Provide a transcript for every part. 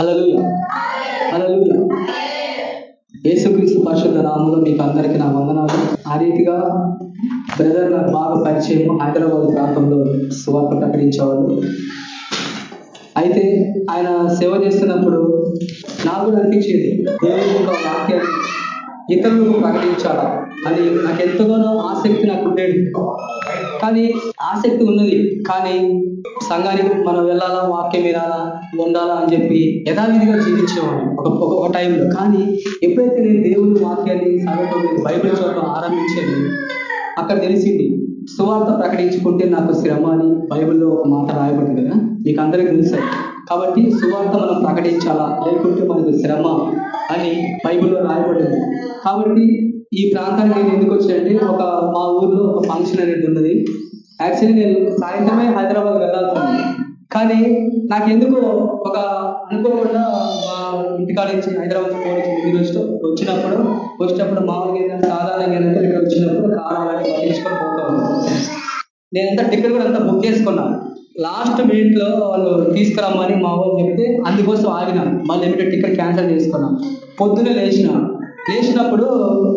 హలలుయ హలలుయ యేసుక్రీస్తు పరిశుద్ధ నామంలో మీకు అందరికీ నా వందనాలు. ఆ రీతిగా బ్రదర్ నాకు బాగా పరిచయం హైదరాబాద్ ప్రాంతంలో సువార్త ప్రకటించేవాడు అయితే ఆయన సేవ చేస్తున్నప్పుడు నాకు కూడా అనిపించేది దేవుని యొక్క వాక్యాన్ని ఇతరులకు ప్రకటించాలా? అని నాకు ఎంతగానో ఆసక్తి నాకు ఉండేది కానీ ఆసక్తి ఉన్నది. కానీ సంఘానికి మనం వెళ్ళాలా వాక్యం వినాలా ఉండాలా అని చెప్పి యథావిధిగా జీవించేవాడు ఒక ఒక టైంలో. కానీ ఎప్పుడైతే నేను దేవుని వాక్యాన్ని సంఘంలో బైబిల్ చదవడం ఆరంభించాను అక్కడ తెలిసింది సువార్త ప్రకటించుకుంటే నాకు శ్రమ అని బైబిల్లో ఒక మాట రాయబడింది కదా మీకు అందరికీ తెలుసాయి కాబట్టి సువార్త మనం ప్రకటించాలా లేకుంటే మనకు శ్రమ అని బైబిల్లో రాయబడింది. కాబట్టి ఈ ప్రాంతానికి నేను ఎందుకు వచ్చానంటే ఒక మా ఊర్లో ఒక ఫంక్షన్ అనేది ఉన్నది. యాక్చువల్లీ నేను సాయంత్రమే హైదరాబాద్ వెళ్ళాల్సింది కానీ నాకు ఎందుకు ఒక అనుకోకుండా మా ఇంటికాడ నుంచి హైదరాబాద్ ఫోన్ వచ్చింది మీరు వచ్చినప్పుడు వచ్చినప్పుడు మామూలుగా ఏంటంటే సాధారణంగా ఏంటంటే ఇక్కడ వచ్చినప్పుడు కారాలని పట్టించుకొని పోతాం అంతా టికెట్ కూడా అంతా బుక్ చేసుకున్నాను లాస్ట్ మినిట్లో వాళ్ళు తీసుకురమ్మని మా వాళ్ళు చెప్తే అందుకోసం ఆగినాను మళ్ళీ ఏమిటో టికెట్ క్యాన్సిల్ చేసుకున్నాను పొద్దున్నే లేచిన. లేచినప్పుడు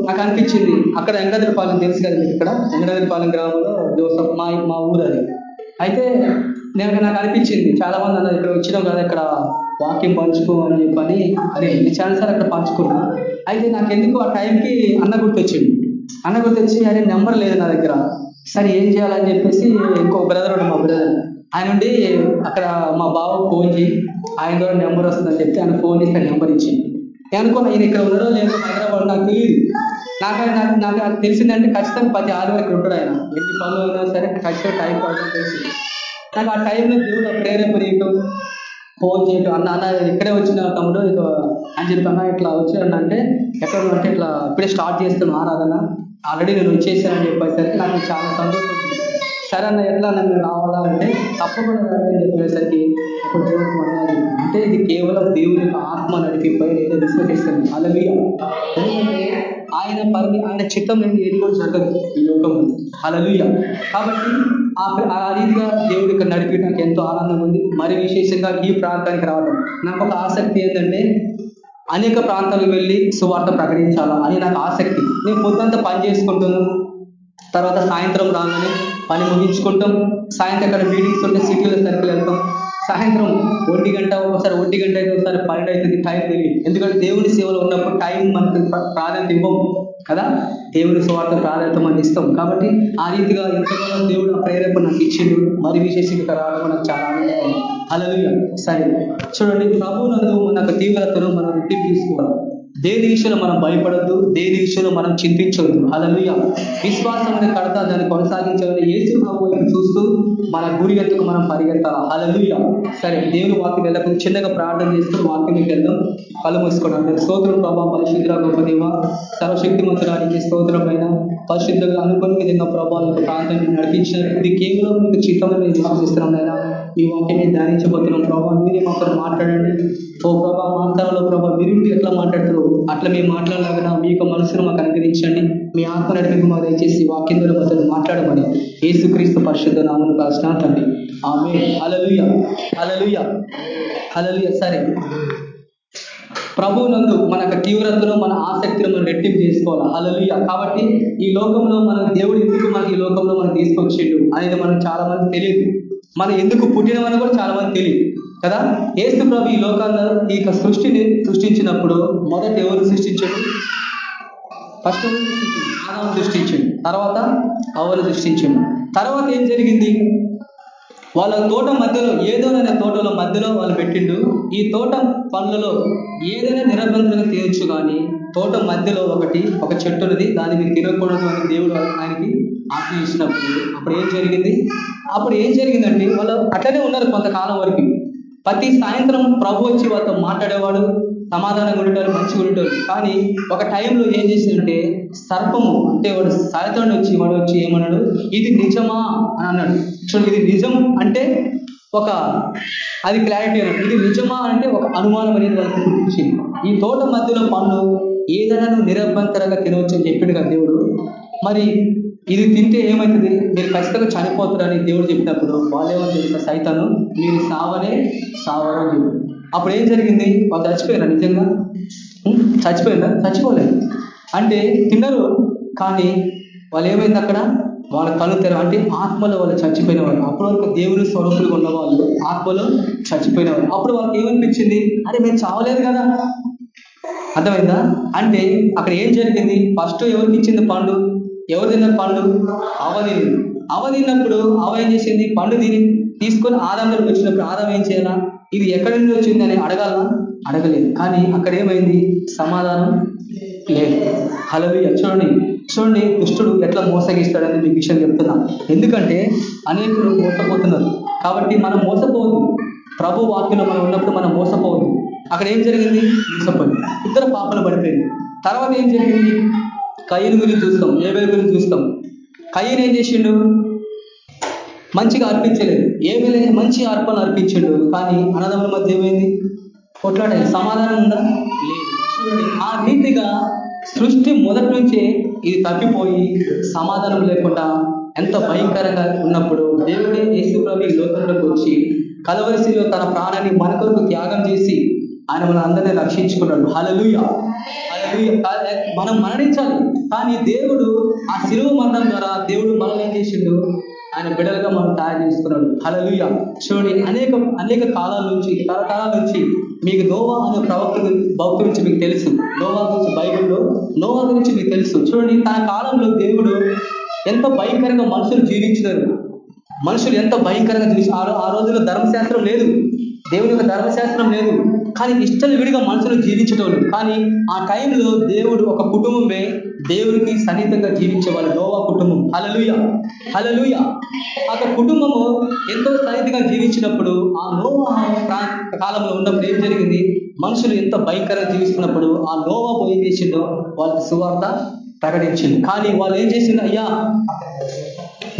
నాకు అనిపించింది అక్కడ వెంకటపాలెం తెలుసు కదా మీకు ఇక్కడ? వెంకటపాలెం గ్రామంలో మా మా ఊరు అది. అయితే నేను నాకు అనిపించింది చాలా మంది అన్నారు ఇక్కడ వచ్చినాం కదా ఇక్కడ వాకింగ్ పంచుకో అని చెప్పని. అదే ఎన్ని చాలాసార్లు అక్కడ పంచుకున్నా. అయితే నాకు ఎందుకు ఆ టైంకి అన్న గుర్తొచ్చింది. అన్న గుర్తొచ్చి అరే నెంబర్ లేదు నా దగ్గర. సరే ఏం చేయాలని చెప్పేసి ఇంకో బ్రదర్ ఉండే మా బ్రదర్. ఆయన నుండి అక్కడ మా బావ ఫోన్ చేయి ఆయన ద్వారా నెంబర్ వస్తుందని చెప్తే ఆయన ఫోన్ చేసి నెంబర్ ఇచ్చింది. నేను అనుకున్నా ఈయన ఇక్కడ ఉన్నారో లేదో హైదరాబాద్ నాకు తెలియదు నాకు నాకు నాకు తెలిసిందంటే ఖచ్చితంగా ప్రతి ఆదివారం ఇక్కడ ఉంటాడు ఆయన. ఎన్ని పనులు అయినా సరే ఖచ్చితంగా టైం పడడం తెలిసి. నాకు ఆ టైంలో దేవుడు ప్రేరేపణీయటం ఫోన్ చేయటం అన్న అన్న ఇక్కడే వచ్చిన తమ్ముడు అని చెప్పి ఇట్లా వచ్చాడు అంటే ఎక్కడ అంటే ఇట్లా ఇప్పుడే స్టార్ట్ చేస్తున్నాను ఆరాధన. ఆల్రెడీ నేను వచ్చేసానని చెప్పేసరికి నాకు చాలా సంతోషం సరే అన్న ఎట్లా? నన్ను రావాలా? అంటే తప్పకుండా అని చెప్పేసరికి ఇప్పుడు దేవుడికి అంటే ఇది కేవలం దేవుని యొక్క ఆత్మ నడిపిపై నేను విశ్వసిస్తాను. అలలియ ఎందుకంటే ఆయన పరమి ఆయన చిత్తం లేని ఏది కూడా జరగదు ఈ లోకంలో అలలుయ కాబట్టి ఆ రీతిగా దేవుడి యొక్క నడిపి నాకు ఎంతో ఆనందంగా ఉంది. మరి విశేషంగా ఈ ప్రాంతానికి రావడం. నాకు ఒక ఆసక్తి ఏంటంటే అనేక ప్రాంతాలకు వెళ్ళి సువార్త ప్రకటించాలా అని నాకు ఆసక్తి. నేను పొద్దుంతా పని చేసుకుంటున్నాను తర్వాత సాయంత్రం రాగానే పని ముగించుకుంటాం. సాయంత్రం అక్కడ మీటింగ్స్ ఉంటే సిటీలో సర్కిల్ వెళ్తాం. సాయంత్రం ఒంటి గంట ఒకసారి ఒంటి గంట అయితే ఒకసారి పన్నెండు అవుతుంది టైం తెలియదు ఎందుకంటే దేవుని సేవలో ఉన్నప్పుడు టైం మనకు ప్రాధాన్యత ఇవ్వం కదా? దేవుని స్వార్థ ప్రాధాన్యత మనం ఇస్తాం కాబట్టి ఆ రీతిగా ఎంతగానో దేవుడు ప్రేరేపణ నాకు ఇచ్చిండు. మరి విశేషంగా రావడం నాకు చాలా ఆనందం అలలుగా సరే. చూడండి ప్రభు నందు మనకు తీవ్రతను మనం రిపీట్ తీసుకోవాలి దేని విషయంలో మనం భయపడద్దు దేని విషయంలో మనం చింతించవద్దు అలలుయ విశ్వాసం అనే కడత దాన్ని కొనసాగించాలని ఏసు ప్రభు చూస్తూ మన గురి ఎత్తుకు మనం పరిగెత్తాలి? అలలుయ సరే దేవుని వాక్యం వెళ్ళకుండా చిన్నగా ప్రార్థన చేస్తూ వాక్యం వెళ్దాం కళ్ళు మూసుకోవడం స్తోత్రం ప్రభావ పరిశుద్ర గొప్పదేవ సర్వశక్తిమంతుడానికి స్తోత్రమైన పరిశుద్ధంగా అనుకుని విధంగా ప్రభావ యొక్క ప్రాంతాన్ని నడిపించిన ఇది కేవలం మీకు చిత్తమని విశ్వసిస్తున్నాం అయినా ఈ వాక్యం ధ్యానించబోతున్నాం. ప్రభావ మీరే మాతో మాట్లాడండి. ఓ ప్రభా మా ప్రభావ మీరు ఎట్లా మాట్లాడుతారు అట్లా మేము మాట్లాడలాగా మీ యొక్క మనసును మాకు అనుగ్రహించండి. మీ ఆత్మ నడిపి మాకు దయచేసి వాక్యం ద్వారా మాతో మాట్లాడమని ఏసుక్రీస్తు పరిశుద్ధ నామను కాసిన తండ్రి. ఆమె అలలుయ అలలుయ అలలుయ సరే. ప్రభువునందు మన తీవ్రతను మన ఆసక్తిని మనం రెట్టింపు చేసుకోవాలి? అలలుయ కాబట్టి ఈ లోకంలో మన దేవుడు ఎందుకు మనకి ఈ లోకంలో మనం తీసుకొచ్చిండు అనేది మనకు చాలా మంది తెలియదు. మనం ఎందుకు పుట్టినమని కూడా చాలా మంది తెలియదు కదా? ఏసు ప్రభు ఈ లోకాల్లో ఈ సృష్టిని సృష్టించినప్పుడు మొదట ఎవరు సృష్టించాడు? ఫస్ట్ ఎవరు సృష్టించాడు? ఆదాము తర్వాత అవరు సృష్టించాడు. తర్వాత ఏం జరిగింది? వాళ్ళ తోట మధ్యలో ఏదోనైనా తోటలో మధ్యలో వాళ్ళు పెట్టిండు ఈ తోట పనులలో ఏదైనా నిరబంధన తీయొచ్చు కానీ తోట మధ్యలో ఒకటి ఒక చెట్టు ఉన్నది దాన్ని మీరు తినకూడదు అని దేవుడు ఆయనకి ఆజ్ఞ ఇచ్చినప్పుడు అప్పుడు ఏం జరిగింది? అప్పుడు ఏం జరిగిందంటే వాళ్ళు అట్లనే ఉన్నారు కొంతకాలం వరకు. ప్రతి సాయంత్రం ప్రభు వచ్చి వాళ్ళతో మాట్లాడేవాడు సమాధానంగా ఉండేవాడు మంచిగా ఉండేవాడు. కానీ ఒక టైంలో ఏం చేసిందంటే సర్పము అంటే వాడు సాయంత్రం వచ్చి వాడు వచ్చి ఏమన్నాడు? ఇది నిజమా? అని అన్నాడు. చూడండి ఇది నిజం అంటే ఒక అది క్లారిటీ అన్నట్టు. ఇది నిజమా అంటే ఒక అనుమానం అనేది వాళ్ళకి ఈ తోట మధ్యలో పండ్లు ఏదైనా నువ్వు నిరభ్యంతరంగా తినవచ్చు అని చెప్పిండు కదా దేవుడు. మరి ఇది తింటే ఏమవుతుంది మీరు ఖచ్చితంగా చనిపోతారని దేవుడు చెప్పినప్పుడు వాళ్ళేమో తెలుసా సైతాను మీరు సావనే సావరు అని అప్పుడు ఏం జరిగింది? వాళ్ళు చచ్చిపోయారా నిజంగా? ఉం? చచ్చిపోలేదు అంటే తిన్నారు కానీ వాళ్ళు ఏమైంది అక్కడ? వాళ్ళ కళ్ళు తెర అంటే ఆత్మలో వాళ్ళు చచ్చిపోయిన వాళ్ళు అప్పటి వరకు దేవుని స్వరూపులు ఉన్న వాళ్ళు ఆత్మలో చచ్చిపోయిన వాళ్ళు అప్పుడు వాళ్ళకి ఏమనిపించింది అరే మేము చావలేదు కదా? అర్థమైందా? అంటే అక్కడ ఏం జరిగింది? ఫస్ట్ ఎవరికి ఇచ్చింది పండు? ఎవరు తిన్నారు పండు? అవ తిని అవ తిన్నప్పుడు అవ ఏం చేసింది? పండు తిని తీసుకొని ఆదాం వచ్చినప్పుడు ఆదాం ఏం చేయాలా? ఇది ఎక్కడి నుండి వచ్చింది అని అడగాల? అడగలేదు. కానీ అక్కడ ఏమైంది? సమాధానం లేదు. హలవి చూడండి. చూడండి దుష్టుడు ఎట్లా మోసగిస్తాడని మీకు విషయం చెప్తున్నా. ఎందుకంటే అనేకులు మోసపోతున్నారు. కాబట్టి మనం మోసపోవద్దు. ప్రభు వాక్యంలో మనం ఉన్నప్పుడు మనం మోసపోవద్దు. అక్కడ ఏం జరిగింది? మోసపోయింది ఇద్దరు పాపలు పడిపోయింది. తర్వాత ఏం జరిగింది? కయ్యను గురించి చూస్తాం ఏబేల గురించి చూస్తాం. కయ్యను ఏం చేసిండు? మంచిగా అర్పించలేదు. ఏబేలే మంచి అర్పణ అర్పించిండు కానీ అన్నదమ్ముల మధ్య ఏమైంది? కొట్లాడే సమాధానం ఉందా? లేదు. ఆ రీతిగా సృష్టి మొదటి నుంచే ఇది తప్పిపోయి సమాధానం లేకుండా ఎంత భయంకరంగా ఉన్నప్పుడు దేవుడే యేసు ప్రభు ఈ లోకంలోకి వచ్చి కలవరిశిలో తన ప్రాణాన్ని మన కొరకు త్యాగం చేసి ఆయన మన అందరినీ రక్షించుకున్నాడు. హలలుయ మనం మరణించాలి. కానీ దేవుడు ఆ శిలువ మరణం ద్వారా దేవుడు మనల్ని ఏం చేసిండు? ఆయన బిడలుగా మనం తయారు చేసుకున్నాడు. హలలుయ చూడండి అనేక అనేక కాలాల నుంచి తరతరాల నుంచి మీకు నోవా అనే ప్రవక్త భక్తు గురించి మీకు తెలుసు. నోవా గురించి బైబిల్లో నోవా గురించి మీకు తెలుసు. చూడండి తన కాలంలో దేవుడు ఎంత భయంకరంగా మనుషులు జీవించినారు. మనుషులు ఎంత భయంకరంగా చూసి ఆ రోజుల్లో ధర్మశాస్త్రం లేదు. దేవుని యొక్క ధర్మశాస్త్రం లేదు. కానీ ఇష్టం విడిగా మనుషులు జీవించటోళ్ళు. కానీ ఆ టైంలో దేవుడు ఒక కుటుంబమే దేవునికి సన్నిహితంగా జీవించేవాళ్ళు. నోవా కుటుంబం. హలలుయ హలలుయ ఆ కుటుంబము ఎంతో సన్నిహితంగా జీవించినప్పుడు ఆ నోవా కాలంలో ఉన్నప్పుడు ఏం జరిగింది? మనుషులు ఎంత భయంకరంగా జీవిస్తున్నప్పుడు ఆ నోవా పోయి ఏం చేసిండో వాళ్ళకి సువార్త ప్రకటించింది. కానీ వాళ్ళు ఏం చేసిండు అయ్యా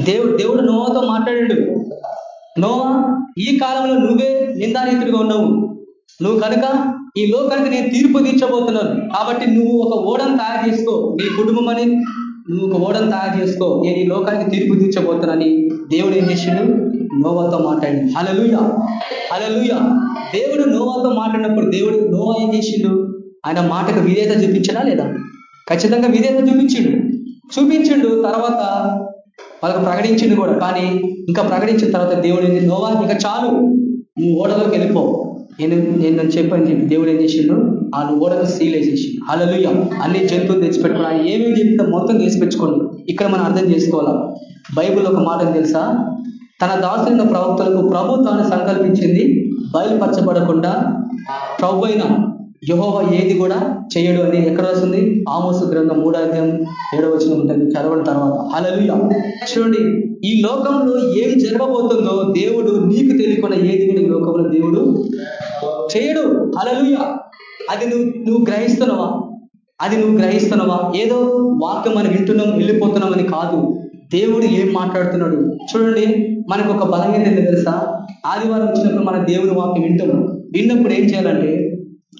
దేవుడు దేవుడు నోవాతో మాట్లాడాడు. నోవా ఈ కాలంలో నువ్వే నిందారీతుడిగా ఉన్నావు. నువ్వు కనుక ఈ లోకానికి నేను తీర్పు తీర్చబోతున్నాను. కాబట్టి నువ్వు ఒక ఓడను తయారు చేసుకో. నీ కుటుంబం అని నువ్వు ఒక ఓడను తయారు చేసుకో. నేను ఈ లోకానికి తీర్పు తీర్చబోతున్నానని దేవుడు ఏం చేసిండు? నోవాతో మాట్లాడి అలలుయ అలలుయ దేవుడు నోవాతో మాట్లాడినప్పుడు దేవుడు నోవా ఏం చేసిండు? ఆయన మాటకు విధేత చూపించడా లేదా? ఖచ్చితంగా విధేత చూపించిండు. చూపించిండు. తర్వాత వాళ్ళకు ప్రకటించిండు కూడా. కానీ ఇంకా ప్రకటించిన తర్వాత దేవుడు ఏంటి నోవా ఇంకా చాలు. నువ్వు ఓడలోకి వెళ్ళిపో. నేను నేను నన్ను చెప్పని చెప్పి దేవుడు ఏం చేసిండు? వాళ్ళు ఓడకు సీల్ వేసేసిండు. అలలుయ అన్ని జంతువులు తెచ్చిపెట్టుకుని ఆయన ఏమేమి చెప్తే మొత్తం తెచ్చిపెట్టుకోండి ఇక్కడ మనం అర్థం చేసుకోవాలా? బైబుల్ ఒక మాట తెలుసా? తన దాసులైన ప్రవక్తలకు ప్రభు తాను సంకల్పించింది బయలుపరచబడకుండా ప్రభు అయిన యహోవ ఏది కూడా చేయడు అని ఎక్కడ వస్తుంది ఆమోసు గ్రంథం మూడో అధ్యాయం వచ్చిన ఉంటుంది. చదవడం తర్వాత. హలలుయ చూడండి ఈ లోకంలో ఏం జరగబోతుందో దేవుడు నీకు తెలియకుండా ఏది కూడా ఈ లోకంలో దేవుడు చేయడు. హలలుయ అది నువ్వు నువ్వు గ్రహిస్తున్నావా? అది నువ్వు గ్రహిస్తున్నావా? ఏదో వాక్యం మనం వింటున్నాం వెళ్ళిపోతున్నామని కాదు. దేవుడు ఏం మాట్లాడుతున్నాడు? చూడండి మనకు ఒక బలహీనత తెలుసా? ఆదివారం వచ్చినప్పుడు మన దేవుని వాక్యం వింటున్నాం విన్నప్పుడు ఏం చేయాలంటే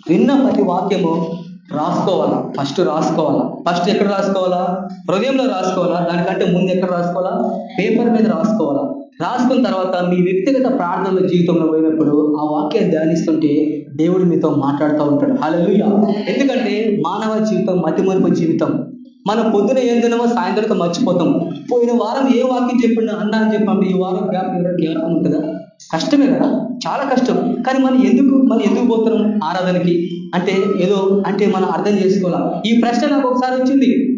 విన్న ప్రతి వాక్యము రాసుకోవాలా? ఫస్ట్ రాసుకోవాలా? ఫస్ట్ ఎక్కడ రాసుకోవాలా? హృదయంలో రాసుకోవాలా? దానికంటే ముందు ఎక్కడ రాసుకోవాలా? పేపర్ మీద రాసుకోవాలా? రాసుకున్న తర్వాత మీ వ్యక్తిగత ప్రార్థనల జీవితంలో పోయినప్పుడు ఆ వాక్యాన్ని ధ్యానిస్తుంటే దేవుడు మీతో మాట్లాడుతూ ఉంటాడు. హల్లెలూయా. ఎందుకంటే మానవ జీవితం మతిమరుపు జీవితం. మనం పొద్దున ఏం తినమో సాయంత్రం మర్చిపోతాం. పోయిన వారం ఏ వాక్యం చెప్పిండు అన్నా అని చెప్పండి. ఈ వారం జ్ఞాపకం జ్ఞాపకం ఉంటుందా? కష్టమే కదా? చాలా కష్టం. కానీ మనం ఎందుకు మనం ఎందుకు పోతున్నాం ఆరాధనకి? అంటే ఏదో అంటే మనం అర్థం చేసుకోవాలా? ఈ ప్రశ్న నాకు ఒకసారి వచ్చింది.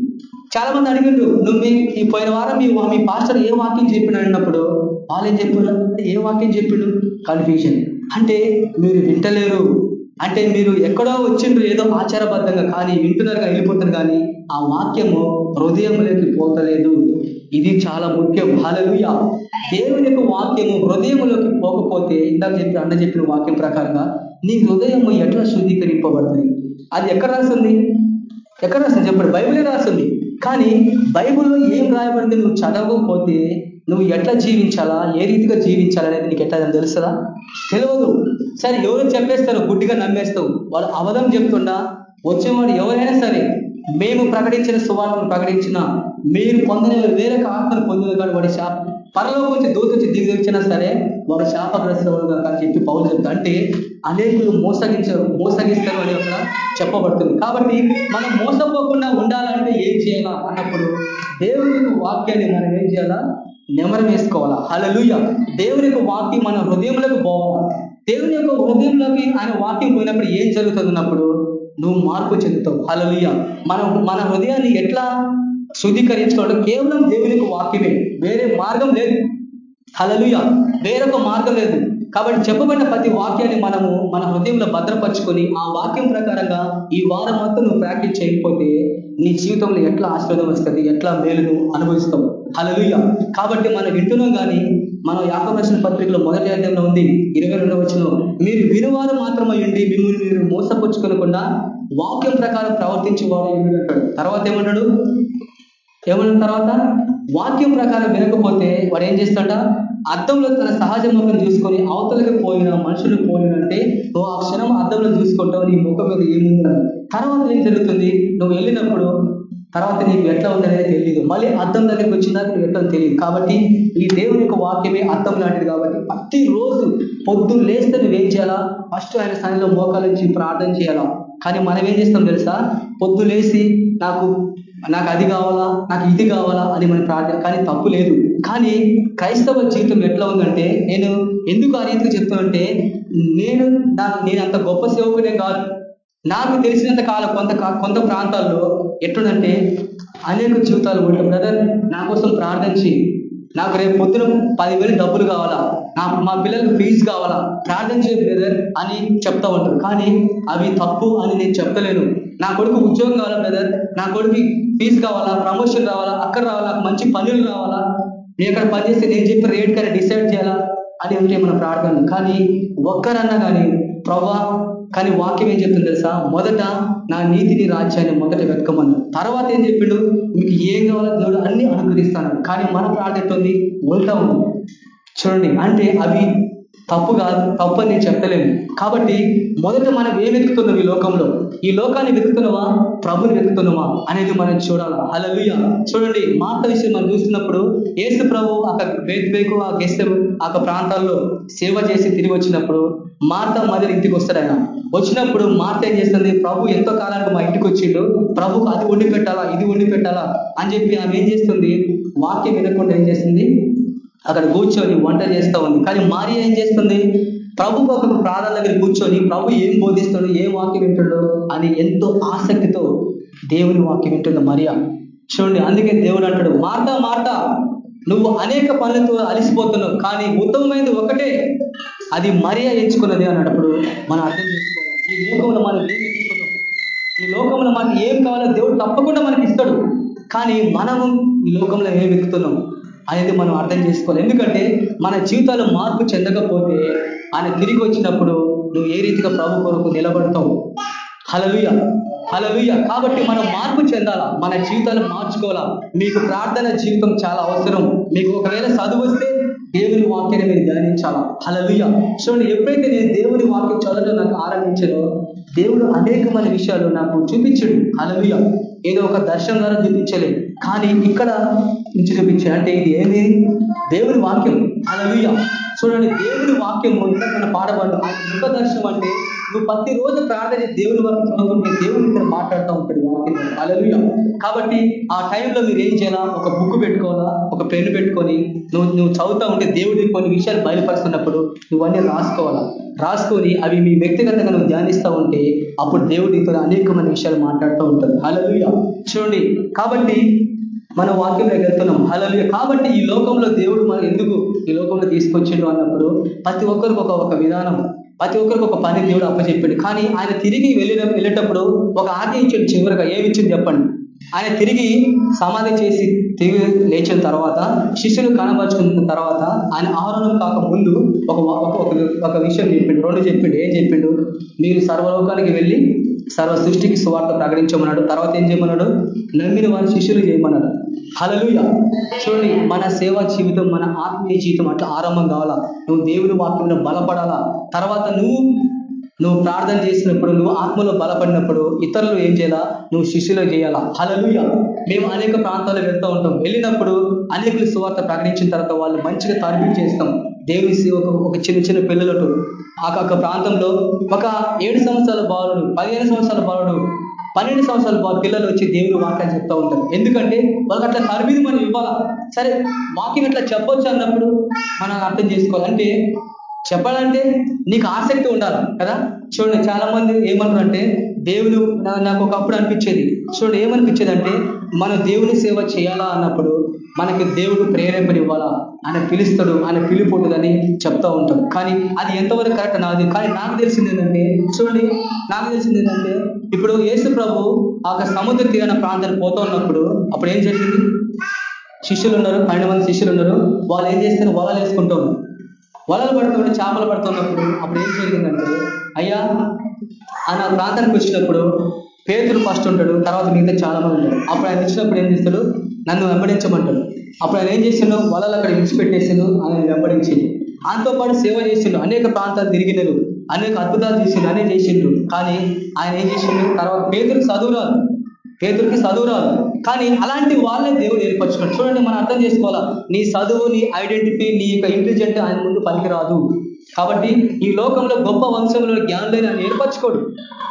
చాలా మంది అడిగిండ్రు నువ్వు మీ ఈ పోయిన వారం మీ మీ పాస్టర్ ఏ వాక్యం చెప్పిండు అన్నప్పుడు వాళ్ళు ఏం ఏ వాక్యం చెప్పిండు కన్ఫ్యూజన్ అంటే మీరు వింటలేరు. అంటే మీరు ఎక్కడో వచ్చిండ్రు ఏదో ఆచారబద్ధంగా కానీ వింటున్నారుగా వెళ్ళిపోతారు కానీ ఆ వాక్యము హృదయంలోకి పోతలేదు. ఇది చాలా ముఖ్యం. హలలుయ దేవుని యొక్క వాక్యము హృదయంలోకి పోకపోతే ఇందాక చెప్పి అన్న చెప్పిన వాక్యం ప్రకారంగా నీ హృదయము ఎట్లా శుద్ధీకరింపబడుతుంది? అది ఎక్కడ రాస్తుంది ఎక్కడ రాస్తుంది చెప్పండి. బైబిలే రాస్తుంది కానీ బైబిల్లో ఏం రాయబడింది? నువ్వు చదవకపోతే నువ్వు ఎట్లా జీవించాలా? ఏ రీతిగా జీవించాలా అనేది నీకు ఎట్లా తెలుస్తుందా? తెలియదు సరే ఎవరు చెప్పేస్తారు గుడ్డిగా నమ్మేస్తావు. వాళ్ళు అవధం చెప్తుండా? వచ్చేవాడు ఎవరైనా సరే మేము ప్రకటించిన సువార్తను ప్రకటించిన మీరు పొందిన వేరొక ఆత్మను పొందిన కానీ వాడి శాప పరలోకి వచ్చి దూతొచ్చి దిగి వచ్చినా సరే వాడు శాపగ్రస్తుడు అని చెప్పి పౌలు చెప్తా అంటే అనేకులు మోసగించారు మోసగిస్తారు అని అక్కడ చెప్పబడుతుంది. కాబట్టి మనం మోసపోకుండా ఉండాలంటే ఏం చేయాలా అన్నప్పుడు దేవుని వాక్యాన్ని మనం ఏం చేయాలా? నెమరం వేసుకోవాలా. హలలుయ దేవుని యొక్క వాక్యం మన హృదయంలోకి పోవాలా. దేవుని యొక్క హృదయంలోకి ఆయన వాక్యం పోయినప్పుడు ఏం జరుగుతుంది అన్నప్పుడు? నువ్వు మార్పు చెందుతావు. హలలుయ మనం మన హృదయాన్ని ఎట్లా శుద్ధీకరించుకోవడం కేవలం దేవుని వాక్యమే. వేరే మార్గం లేదు. హలలుయ వేరొక మార్గం లేదు. కాబట్టి చెప్పబడిన ప్రతి వాక్యాన్ని మనము మన హృదయంలో భద్రపరుచుకొని ఆ వాక్యం ప్రకారంగా ఈ వారం మొత్తం నువ్వు ప్రాక్టీస్ చేయకపోతే నీ జీవితంలో ఎట్లా ఆశీర్వాదం వస్తుంది ఎట్లా మేలును అనుభవిస్తావు? హలలుయ కాబట్టి మనం వింటున్నాం కానీ మనం యాకప్రశ్న పత్రికలో మొదటి అధ్యాయంలో ఉంది ఇరవై రెండవ వచ్చిన మీరు వినువారు మాత్రమే ఉండి మిమ్మల్ని మీరు మోసపుచ్చుకోనకుండా వాక్యం ప్రకారం ప్రవర్తించేవాడు అంటాడు తర్వాత ఏమంటాడు? ఏమన్న తర్వాత వాక్యం ప్రకారం వినకపోతే వాడు ఏం చేస్తాడ అర్థంలో తన సహజ ముఖం చూసుకొని అవతలకి పోయిన మనుషులు పోయినంటే నువ్వు ఆ క్షణం అర్థంలో చూసుకుంటావు నీ ముఖం మీద ఏముంది? తర్వాత ఏం జరుగుతుంది? నువ్వు వెళ్ళినప్పుడు తర్వాత నీకు ఎట్లా ఉందనేది తెలియదు మళ్ళీ అర్థం దగ్గరికి వచ్చిందాక నువ్వు ఎట్లా తెలియదు కాబట్టి ఈ దేవుని యొక్క వాక్యమే అర్థం లాంటిది కాబట్టి ప్రతి రోజు పొద్దు లేస్తే నువ్వేం చేయాలా? ఫస్ట్ ఆయన స్థానంలో మోకాల నుంచి ప్రార్థన చేయాలా? కానీ మనం ఏం చేస్తాం తెలుసా? పొద్దు లేచి నాకు నాకు అది కావాలా? నాకు ఇది కావాలా? అని మన ప్రార్థన కానీ తప్పు లేదు. కానీ క్రైస్తవ జీవితం ఎట్లా ఉందంటే నేను ఎందుకు ఆ రీతికి చెప్తానంటే నేను నేను అంత గొప్ప సేవకునే కాదు. నాకు తెలిసినంత కాలం కొంత కొంత ప్రాంతాల్లో ఎట్లుందంటే అనేక జీవితాలు ఉంటాయి బ్రదర్ నా కోసం ప్రార్థించి నాకు రేపు పొద్దున పదివేలు డబ్బులు కావాలా? నా మా పిల్లలకు ఫీజు కావాలా? ప్రార్థన చేయ బ్రదర్ అని చెప్తా ఉంటారు. కానీ అవి తప్పు అని నేను చెప్పలేను. నా కొడుకు ఉద్యోగం కావాలా బ్రదర్ నా కొడుకు ఫీజు కావాలా ప్రమోషన్ రావాలా అక్కడ రావాలా మంచి పనులు రావాలా? నేను ఇక్కడ పనిచేస్తే నేను చెప్పి రేట్ కానీ డిసైడ్ చేయాలా? అని ఉంటే మన ప్రార్థన. కానీ ఒక్కరన్నా కానీ ప్రభా కానీ వాక్యం ఏం చెప్తుంది తెలుసా? మొదట నా నీతిని రాజ్యాన్ని మొదట వెతకమన్నా తర్వాత ఏం చెప్పిండు? మీకు ఏం కావాలో దేవుడు అన్ని అనుగ్రహిస్తాను కానీ మన ప్రార్థన ఉంది ఉల్టా ఉంది. చూడండి. అంటే అవి తప్పు కాదు తప్పు అని నేను చెప్పలేను కాబట్టి మొదట మనం ఏం వెతుకుతున్నాం ఈ లోకంలో? ఈ లోకాన్ని వెతుకుతున్నావా ప్రభుని వెతుకుతున్నావా అనేది మనం చూడాలా. అలలుయ చూడండి మాట విషయం మనం చూస్తున్నప్పుడు ఏసు ప్రభు అక్కడ బేకు ఆ గెస్ట్ ఆ ప్రాంతాల్లో సేవ చేసి తిరిగి వచ్చినప్పుడు మార్త మధ్య ఇంటికి వస్తాడు ఆయన వచ్చినప్పుడు మార్త ఏం చేస్తుంది? ప్రభు ఎంతో కాలానికి మా ఇంటికి వచ్చిండు. ప్రభుకు అది వండి పెట్టాలా ఇది వండి పెట్టాలా అని చెప్పి ఆమె ఏం చేస్తుంది? వాక్యం వినకుండా ఏం చేస్తుంది? అక్కడ కూర్చొని వంట చేస్తూ ఉంది. కానీ మారి ఏం చేస్తుంది? ప్రభుకు ఒక ప్రాణాల దగ్గర కూర్చొని ప్రభు ఏం బోధిస్తాడు? ఏం వాక్యం వింటాడు అని ఎంతో ఆసక్తితో దేవుని వాక్యం వింటుంది మరియా. చూడండి అందుకే దేవుడు అంటాడు మార్త మార్త నువ్వు అనేక పనులతో అలిసిపోతున్నావు కానీ ఉత్తమమైనది ఒకటే అది మరియా ఎంచుకున్నది అన్నప్పుడు మనం అర్థం చేసుకోవాలి. ఈ లోకంలో మనం ఏం ఎంచుకున్నాం? ఈ లోకంలో మనకి ఏం కావాలో దేవుడు తప్పకుండా మనకి ఇస్తాడు. కానీ మనము ఈ లోకంలో ఏం వెతుకుతున్నాం? అనేది మనం అర్థం చేసుకోవాలి. ఎందుకంటే మన జీవితాలు మార్పు చెందకపోతే ఆయన తిరిగి వచ్చినప్పుడు నువ్వు ఏ రీతిగా ప్రభు కొరకు నిలబడతావు? హలలుయ హలలుయ కాబట్టి మనం మార్పు చెందాలా? మన జీవితాలు మార్చుకోవాలా? మీకు ప్రార్థన జీవితం చాలా అవసరం. మీకు ఒకవేళ చదువు వస్తే దేవుని వాక్యాన్ని మీరు ధ్యానించాలా? హలలుయ చూడండి ఎప్పుడైతే నేను దేవుని వాక్యం చదవడం నాకు ఆరంభించానో దేవుడు అనేకమైన విషయాలు నాకు చూపించడు. హలలుయ ఏదో ఒక దర్శనం ద్వారా చూపించలేదు కానీ ఇక్కడ నుంచి చూపించాడు అంటే ఇది ఏంది? దేవుని వాక్యం. అలలుయ చూడండి దేవుని వాక్యము ఇంకా మన పాడబడ్డు ఆ దర్శనం అంటే నువ్వు ప్రతిరోజు ప్రార్థన దేవుని వరకు చదువుకుంటే దేవుని ఇక్కడ మాట్లాడుతూ ఉంటాడు వాక్యం. అలలుయ కాబట్టి ఆ టైంలో మీరు ఏం చేయాలా? ఒక బుక్ పెట్టుకోవాలా? ఒక పెన్ను పెట్టుకొని నువ్వు నువ్వు చదువుతా ఉంటే దేవుడికి కొన్ని విషయాలు బయలుపరుస్తున్నప్పుడు నువ్వన్నీ రాసుకోవాలా? రాసుకొని అవి మీ వ్యక్తిగతంగా నువ్వు ధ్యానిస్తూ ఉంటే అప్పుడు దేవుడితో అనేకమైన విషయాలు మాట్లాడుతూ ఉంటారు అలలుయ చూడండి కాబట్టి మన వాక్యంలో వెళ్తున్నాం. అలలు కాబట్టి ఈ లోకంలో దేవుడు మనం ఎందుకు ఈ లోకంలో తీసుకొచ్చిండు అన్నప్పుడు ప్రతి ఒక్కరికి ఒక ఒక విధానం ప్రతి ఒక్కరికి ఒక పని దేవుడు అప్పచెప్పాడు. కానీ ఆయన తిరిగి వెళ్ళిన వెళ్ళేటప్పుడు ఒక ఆజ్ఞ ఇచ్చాడు చివరిగా. ఏమి ఇచ్చింది చెప్పండి? ఆయన తిరిగి సమాధి చేసి తిరిగి లేచిన తర్వాత శిష్యులు కనబరుచుకున్న తర్వాత ఆయన ఆహరణం కాక ముందు ఒక ఒక విషయం చెప్పిండు. రెండు చెప్పిండు. ఏం చెప్పిండు? మీరు సర్వలోకానికి వెళ్ళి సర్వ సృష్టికి సువార్త ప్రకటించమన్నాడు. తర్వాత ఏం చేయమన్నాడు? నమ్మిన వారి శిష్యులు చేయమన్నాడు. హలలుయ చూడండి మన సేవా జీవితం మన ఆత్మీయ జీవితం అట్లా ఆరంభం కావాలా? నువ్వు దేవుని వాక్యంలో బలపడాలా? తర్వాత నువ్వు నువ్వు ప్రార్థన చేసినప్పుడు నువ్వు ఆత్మలో బలపడినప్పుడు ఇతరులు ఏం చేయాలా? నువ్వు శిష్యులు చేయాలా? హలలుయ మేము అనేక ప్రాంతాలు వెళ్తూ ఉంటాం. వెళ్ళినప్పుడు అనేకులు సువార్త ప్రకటించిన తర్వాత వాళ్ళు మంచిగా తరబించి చేస్తాం. దేవుని సేవకు ఒక చిన్న చిన్న పిల్లలతో. ఆ ఒక ప్రాంతంలో ఒక ఏడు సంవత్సరాల బాలుడు పదిహేను సంవత్సరాల బాలుడు పన్నెండు సంవత్సరాల బాగు పిల్లలు వచ్చి దేవుడు వాక్యాలు చెప్తా ఉంటారు. ఎందుకంటే వాళ్ళకి అట్లా తరబిది మనం ఇవ్వాలా? సరే వాక్యం ఇట్లా చెప్పొచ్చు అన్నప్పుడు మనం అర్థం చేసుకోవాలి. అంటే చెప్పాలంటే నీకు ఆసక్తి ఉండాలి కదా? చూడండి చాలా మంది దేవుడు నాకు ఒకప్పుడు అనిపించేది. చూడండి ఏమనిపించేది అంటే మనం దేవుని సేవ చేయాలా అన్నప్పుడు మనకి దేవుడు ప్రేరేపణ ఇవ్వాలా? ఆయన పిలుస్తాడు ఆయన పిలిపోతుందని చెప్తా ఉంటాం. కానీ అది ఎంతవరకు కరెక్ట్ నాది? కానీ నాకు తెలిసింది ఏంటంటే చూడండి నాకు తెలిసింది ఏంటంటే ఇప్పుడు యేసు ప్రభు ఆ సముద్ర తీరన ప్రాంతానికి పోతా ఉన్నప్పుడు అప్పుడు ఏం చేసింది? శిష్యులు ఉన్నారు పన్నెండు మంది శిష్యులు ఉన్నారు. వాళ్ళు ఏం చేస్తారు? వలలు వేసుకుంటూ వలలు పడుతున్నప్పుడు చేపలు పడుతున్నప్పుడు అప్పుడు ఏం జరిగిందంటే అయ్యా ఆయన ప్రాంతానికి వచ్చినప్పుడు పేతులు ఫస్ట్ ఉంటాడు తర్వాత మిగతా చాలా మంది ఉంటాడు అప్పుడు ఆయన ఇచ్చినప్పుడు ఏం చేస్తాడు? నన్ను వెంబడించమంటాడు. అప్పుడు ఆయన ఏం చేసిండు? వలలు అక్కడ విడిచిపెట్టేసిండు ఆయన వెంబడించిండు. ఆయనతో పాటు సేవ చేసిండు అనేక ప్రాంతాలు తిరిగినారు అనేక అద్భుతాలు చేసిండు అనే చేసిండు. కానీ ఆయన ఏం చేసిండు? తర్వాత పేదలకు చదువు రాదు పేదరికి చదువు రాదు. కానీ అలాంటి వాళ్ళే దేవుడు ఏర్పరచుకోండి చూడండి మనం అర్థం చేసుకోవాలా? నీ చదువు నీ ఐడెంటిటీ నీ యొక్క ఇంటెలిజెంట్ ఆయన ముందు పనికిరాదు. కాబట్టి ఈ లోకంలో గొప్ప వంశంలో జ్ఞానులైన ఆయన ఏర్పరచుకోడు.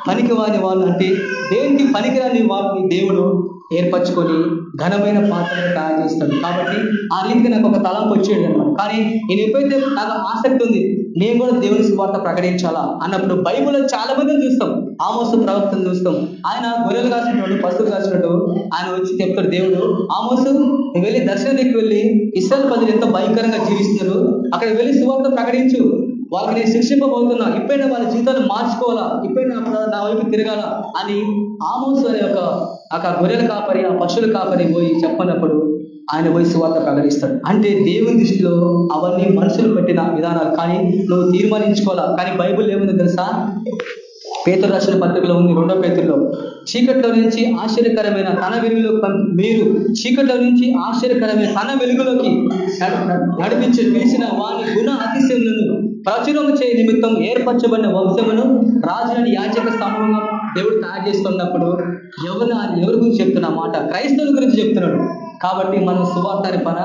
పనికి వాని వాళ్ళు అంటే దేనికి పనికిరాని వాళ్ళని దేవుడు ఏర్పరచుకొని ఘనమైన పాత్రను తయారు చేస్తాడు. కాబట్టి ఆ రీతికి నాకు ఒక తలంపు వచ్చేది అనమాట కానీ నేను ఎప్పుడైతే నాకు ఆసక్తి ఉంది నేను కూడా దేవుని సువార్త ప్రకటించాలా అన్నప్పుడు బైబుల్లో చాలా మందిని చూస్తాం. ఆమోసు ప్రవక్తను చూస్తాం. ఆయన గొర్రెలు కాసినట్టు పసుపు కాసినట్టు ఆయన వచ్చి చెప్తాడు దేవుడు ఆమోసు వెళ్ళి దర్శన దగ్గరికి వెళ్ళి ఇస్రాయల్ ప్రజలు ఎంత భయంకరంగా జీవిస్తున్నారు. అక్కడ వెళ్ళి సువార్త ప్రకటించు. వాళ్ళకి నేను శిక్షింపబోతున్నా ఇప్పుడైనా వాళ్ళ జీవితాలు మార్చుకోవాలా ఇప్పుడైనా నా వైపు తిరగాల అని ఆమోసు అనే ఒక ఆ గొర్రెల కాపరి ఆ పక్షుల కాపరి పోయి చెప్పనప్పుడు ఆయన పోయి సువార్త ప్రకటిస్తాడు. అంటే దేవుని దృష్టిలో అవన్నీ మనుషులు పెట్టిన విధానాలు. కానీ నువ్వు తీర్మానించుకోవాలా? కానీ బైబుల్ ఏముందో తెలుసా? పేతురు రాసిన పత్రికలో ఉంది రెండో పేతుల్లో చీకట్లో నుంచి ఆశ్చర్యకరమైన తన వెలుగులో మీరు చీకట్లో నుంచి ఆశ్చర్యకరమైన తన వెలుగులోకి నడిపించి పిలిచిన వాని గుణ అతిశయములను ప్రచురం చే నిమిత్తం ఏర్పరచబడిన వంశమును రాజులని యాచక సమూహంగా దేవుడు తయారు చేసుకున్నప్పుడు ఎవరు ఎవరి గురించి చెప్తున్న మాట? క్రైస్తవుల గురించి చెప్తున్నాడు. కాబట్టి మనం సువార్తాని పన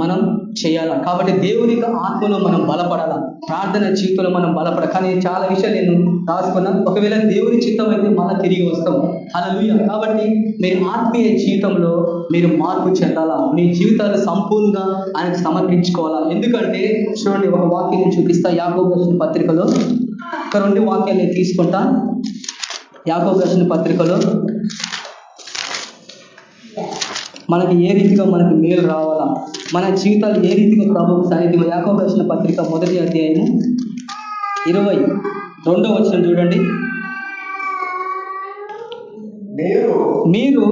మనం చేయాల? కాబట్టి దేవుని ఆత్మలో మనం బలపడాలా? ప్రార్థన జీవితంలో మనం బలపడ కానీ చాలా విషయాలు నేను రాసుకున్నాను ఒకవేళ దేవుని చిత్తం అయితే మళ్ళీ తిరిగి వస్తాం అలా కాబట్టి మీరు ఆత్మీయ జీవితంలో మీరు మార్పు చెందాలా? మీ జీవితాలు సంపూర్ణంగా ఆయనకు సమర్పించుకోవాలా? ఎందుకంటే చూడండి ఒక వాక్యం నేను చూపిస్తా. యాకోబ్ పత్రికలో. ఒక రెండు వాక్యాలు నేను తీసుకుంటా. యాకోబ్ పత్రికలో. మనకి ఏ రీతిగా మనకి మేలు రావాలా? మన జీవితాలు ఏ రీతిగా ప్రభు సన్నిధిలో యాకోబ్ పత్రిక మొదటి అధ్యాయము ఇరవై రెండో వచ్చిన చూడండి. మీరు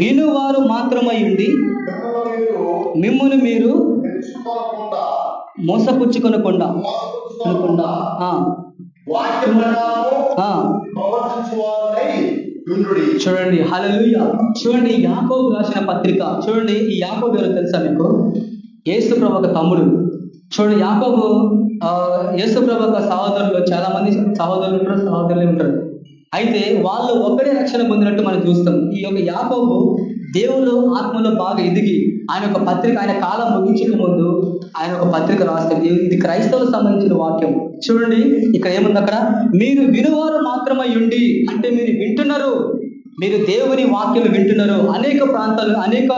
వినువారు మాత్రమై ఉండి మిమ్మల్ని మీరు మోసపుచ్చుకొనకుండా అనుకుండా చూడండి. హలలుయ చూడండి యాకోబు రాసిన పత్రిక. చూడండి ఈ యాకోబు ఎవరు తెలుసా మీకు? ఏసు ప్రభు తమ్ముడు. చూడండి యాకోబు యేసు ప్రభు సహోదరులు చాలా మంది సహోదరులు ఉంటారు సహోదరులు ఉంటారు. అయితే వాళ్ళు ఒక్కడే రక్షణ పొందినట్టు మనం చూస్తాం. ఈ యొక్క యాకోబు దేవుడు ఆత్మలో బాగా ఎదిగి ఆయన ఒక పత్రిక ఆయన కాలం ముగించక ముందు ఆయన ఒక పత్రిక రాస్తారు ఇది క్రైస్తవులకు సంబంధించిన వాక్యం. చూడండి ఇక్కడ ఏముంది అక్కడ? మీరు వినువారు మాత్రమై ఉండి అంటే మీరు వింటున్నారు మీరు దేవుని వాక్యం వింటున్నారు. అనేక ప్రాంతాలు అనేక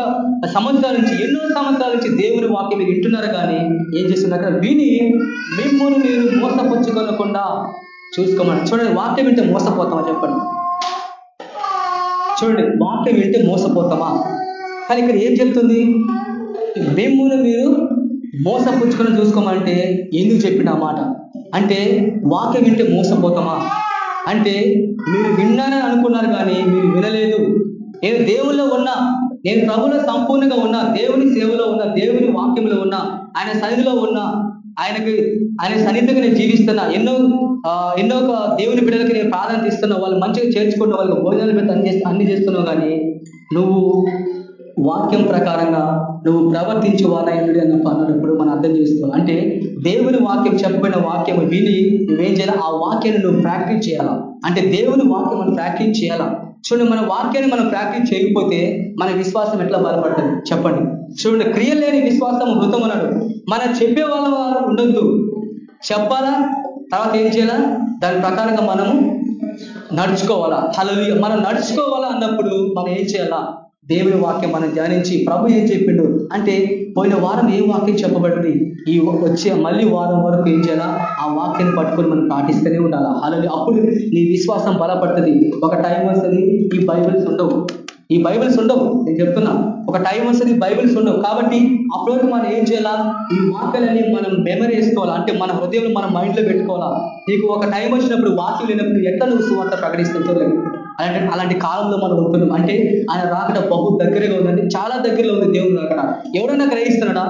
సంవత్సరాల నుంచి ఎన్నో సంవత్సరాల నుంచి దేవుని వాక్యం మీరు వింటున్నారు కానీ ఏం చేస్తున్నారు విని మిమ్మల్ని మీరు మోసపుచ్చుకోనకుండా చూసుకోమని. చూడండి వాక్యం వింటే మోసపోతామా చెప్పండి? చూడండి వాక్యం వింటే మోసపోతామా? కానీ ఇక్కడ ఏం చెప్తుంది? మిమ్మల్ని మీరు మోసపుచ్చుకొని చూసుకోమంటే ఎందుకు చెప్పిన మాట? అంటే వాక్యం వింటే మోసపోతామా? అంటే మీరు విన్నారని అనుకున్నారు కానీ మీరు వినలేదు. నేను దేవుల్లో ఉన్నా నేను ప్రభులో సంపూర్ణంగా ఉన్నా దేవుని సేవలో ఉన్నా దేవుని వాక్యంలో ఉన్నా ఆయన సన్నిధిలో ఉన్నా ఆయనకి ఆయన సన్నిధిగా నేను జీవిస్తున్నా ఎన్నో ఎన్నో దేవుని బిడ్డలకి నేను ప్రాధాన్యత ఇస్తున్నా వాళ్ళు మంచిగా చేర్చుకుంటూ వాళ్ళకి భోజనాలు పెట్టి అన్ని అన్ని చేస్తున్నావు కానీ నువ్వు వాక్యం ప్రకారంగా నువ్వు ప్రవర్తించు వానయుడు అని అన్నప్పుడు మనం అర్థం చేసుకోవాలి. అంటే దేవుని వాక్యం చెప్పబడిన వాక్యం విని నువ్వేం చేయాలి? ఆ వాక్యాన్ని నువ్వు ప్రాక్టీస్ చేయాలా? అంటే దేవుని వాక్యం మనం ప్రాక్టీస్ చేయాలా? చూడండి మన వాక్యాన్ని మనం ప్రాక్టీస్ చేయకపోతే మన విశ్వాసం ఎట్లా బలపడుతుంది? చెప్పండి. చూడండి క్రియ లేని విశ్వాసం మృతం అన్నాడు మనం చెప్పే వాళ్ళ ఉండొద్దు. చెప్పాలా? తర్వాత ఏం చేయాలా? దాని ప్రకారంగా మనము నడుచుకోవాలా. హలో మనం నడుచుకోవాలా అన్నప్పుడు మనం ఏం చేయాలా? దేవుని వాక్యం మనం ధ్యానించి ప్రభు ఏం చెప్పిండు అంటే పోయిన వారం ఏ వాక్యం చెప్పబడింది? ఈ వచ్చే మళ్ళీ వారం వరకు ఏం చేయాలా? ఆ వాక్యాన్ని పట్టుకొని మనం పాటిస్తూనే ఉండాలా? అలాగే అప్పుడు నీ విశ్వాసం బలపడుతుంది. ఒక టైం వస్తుంది ఈ బైబిల్స్ ఉండవు. ఈ బైబిల్స్ ఉండవు. నేను చెప్తున్నా ఒక టైం వస్తుంది బైబిల్స్ ఉండవు. కాబట్టి అప్పుడు మనం ఏం చేయాలా? ఈ వాక్యాలని మనం మెమరీ వేసుకోవాలా అంటే మన హృదయంలో మన మైండ్లో పెట్టుకోవాలా? నీకు ఒక టైం వచ్చినప్పుడు వాక్యం లేనప్పుడు ఎట్లా నువ్వు సువార్త ప్రకటిస్తుంటో అలాంటి అలాంటి కాలంలో మనం ఉంటున్నాం. అంటే ఆయన రాకడ బహు దగ్గరగా ఉందండి. చాలా దగ్గరలో ఉంది దేవుడు రాకడ. ఎవరైనా గ్రహిస్తున్నాడా?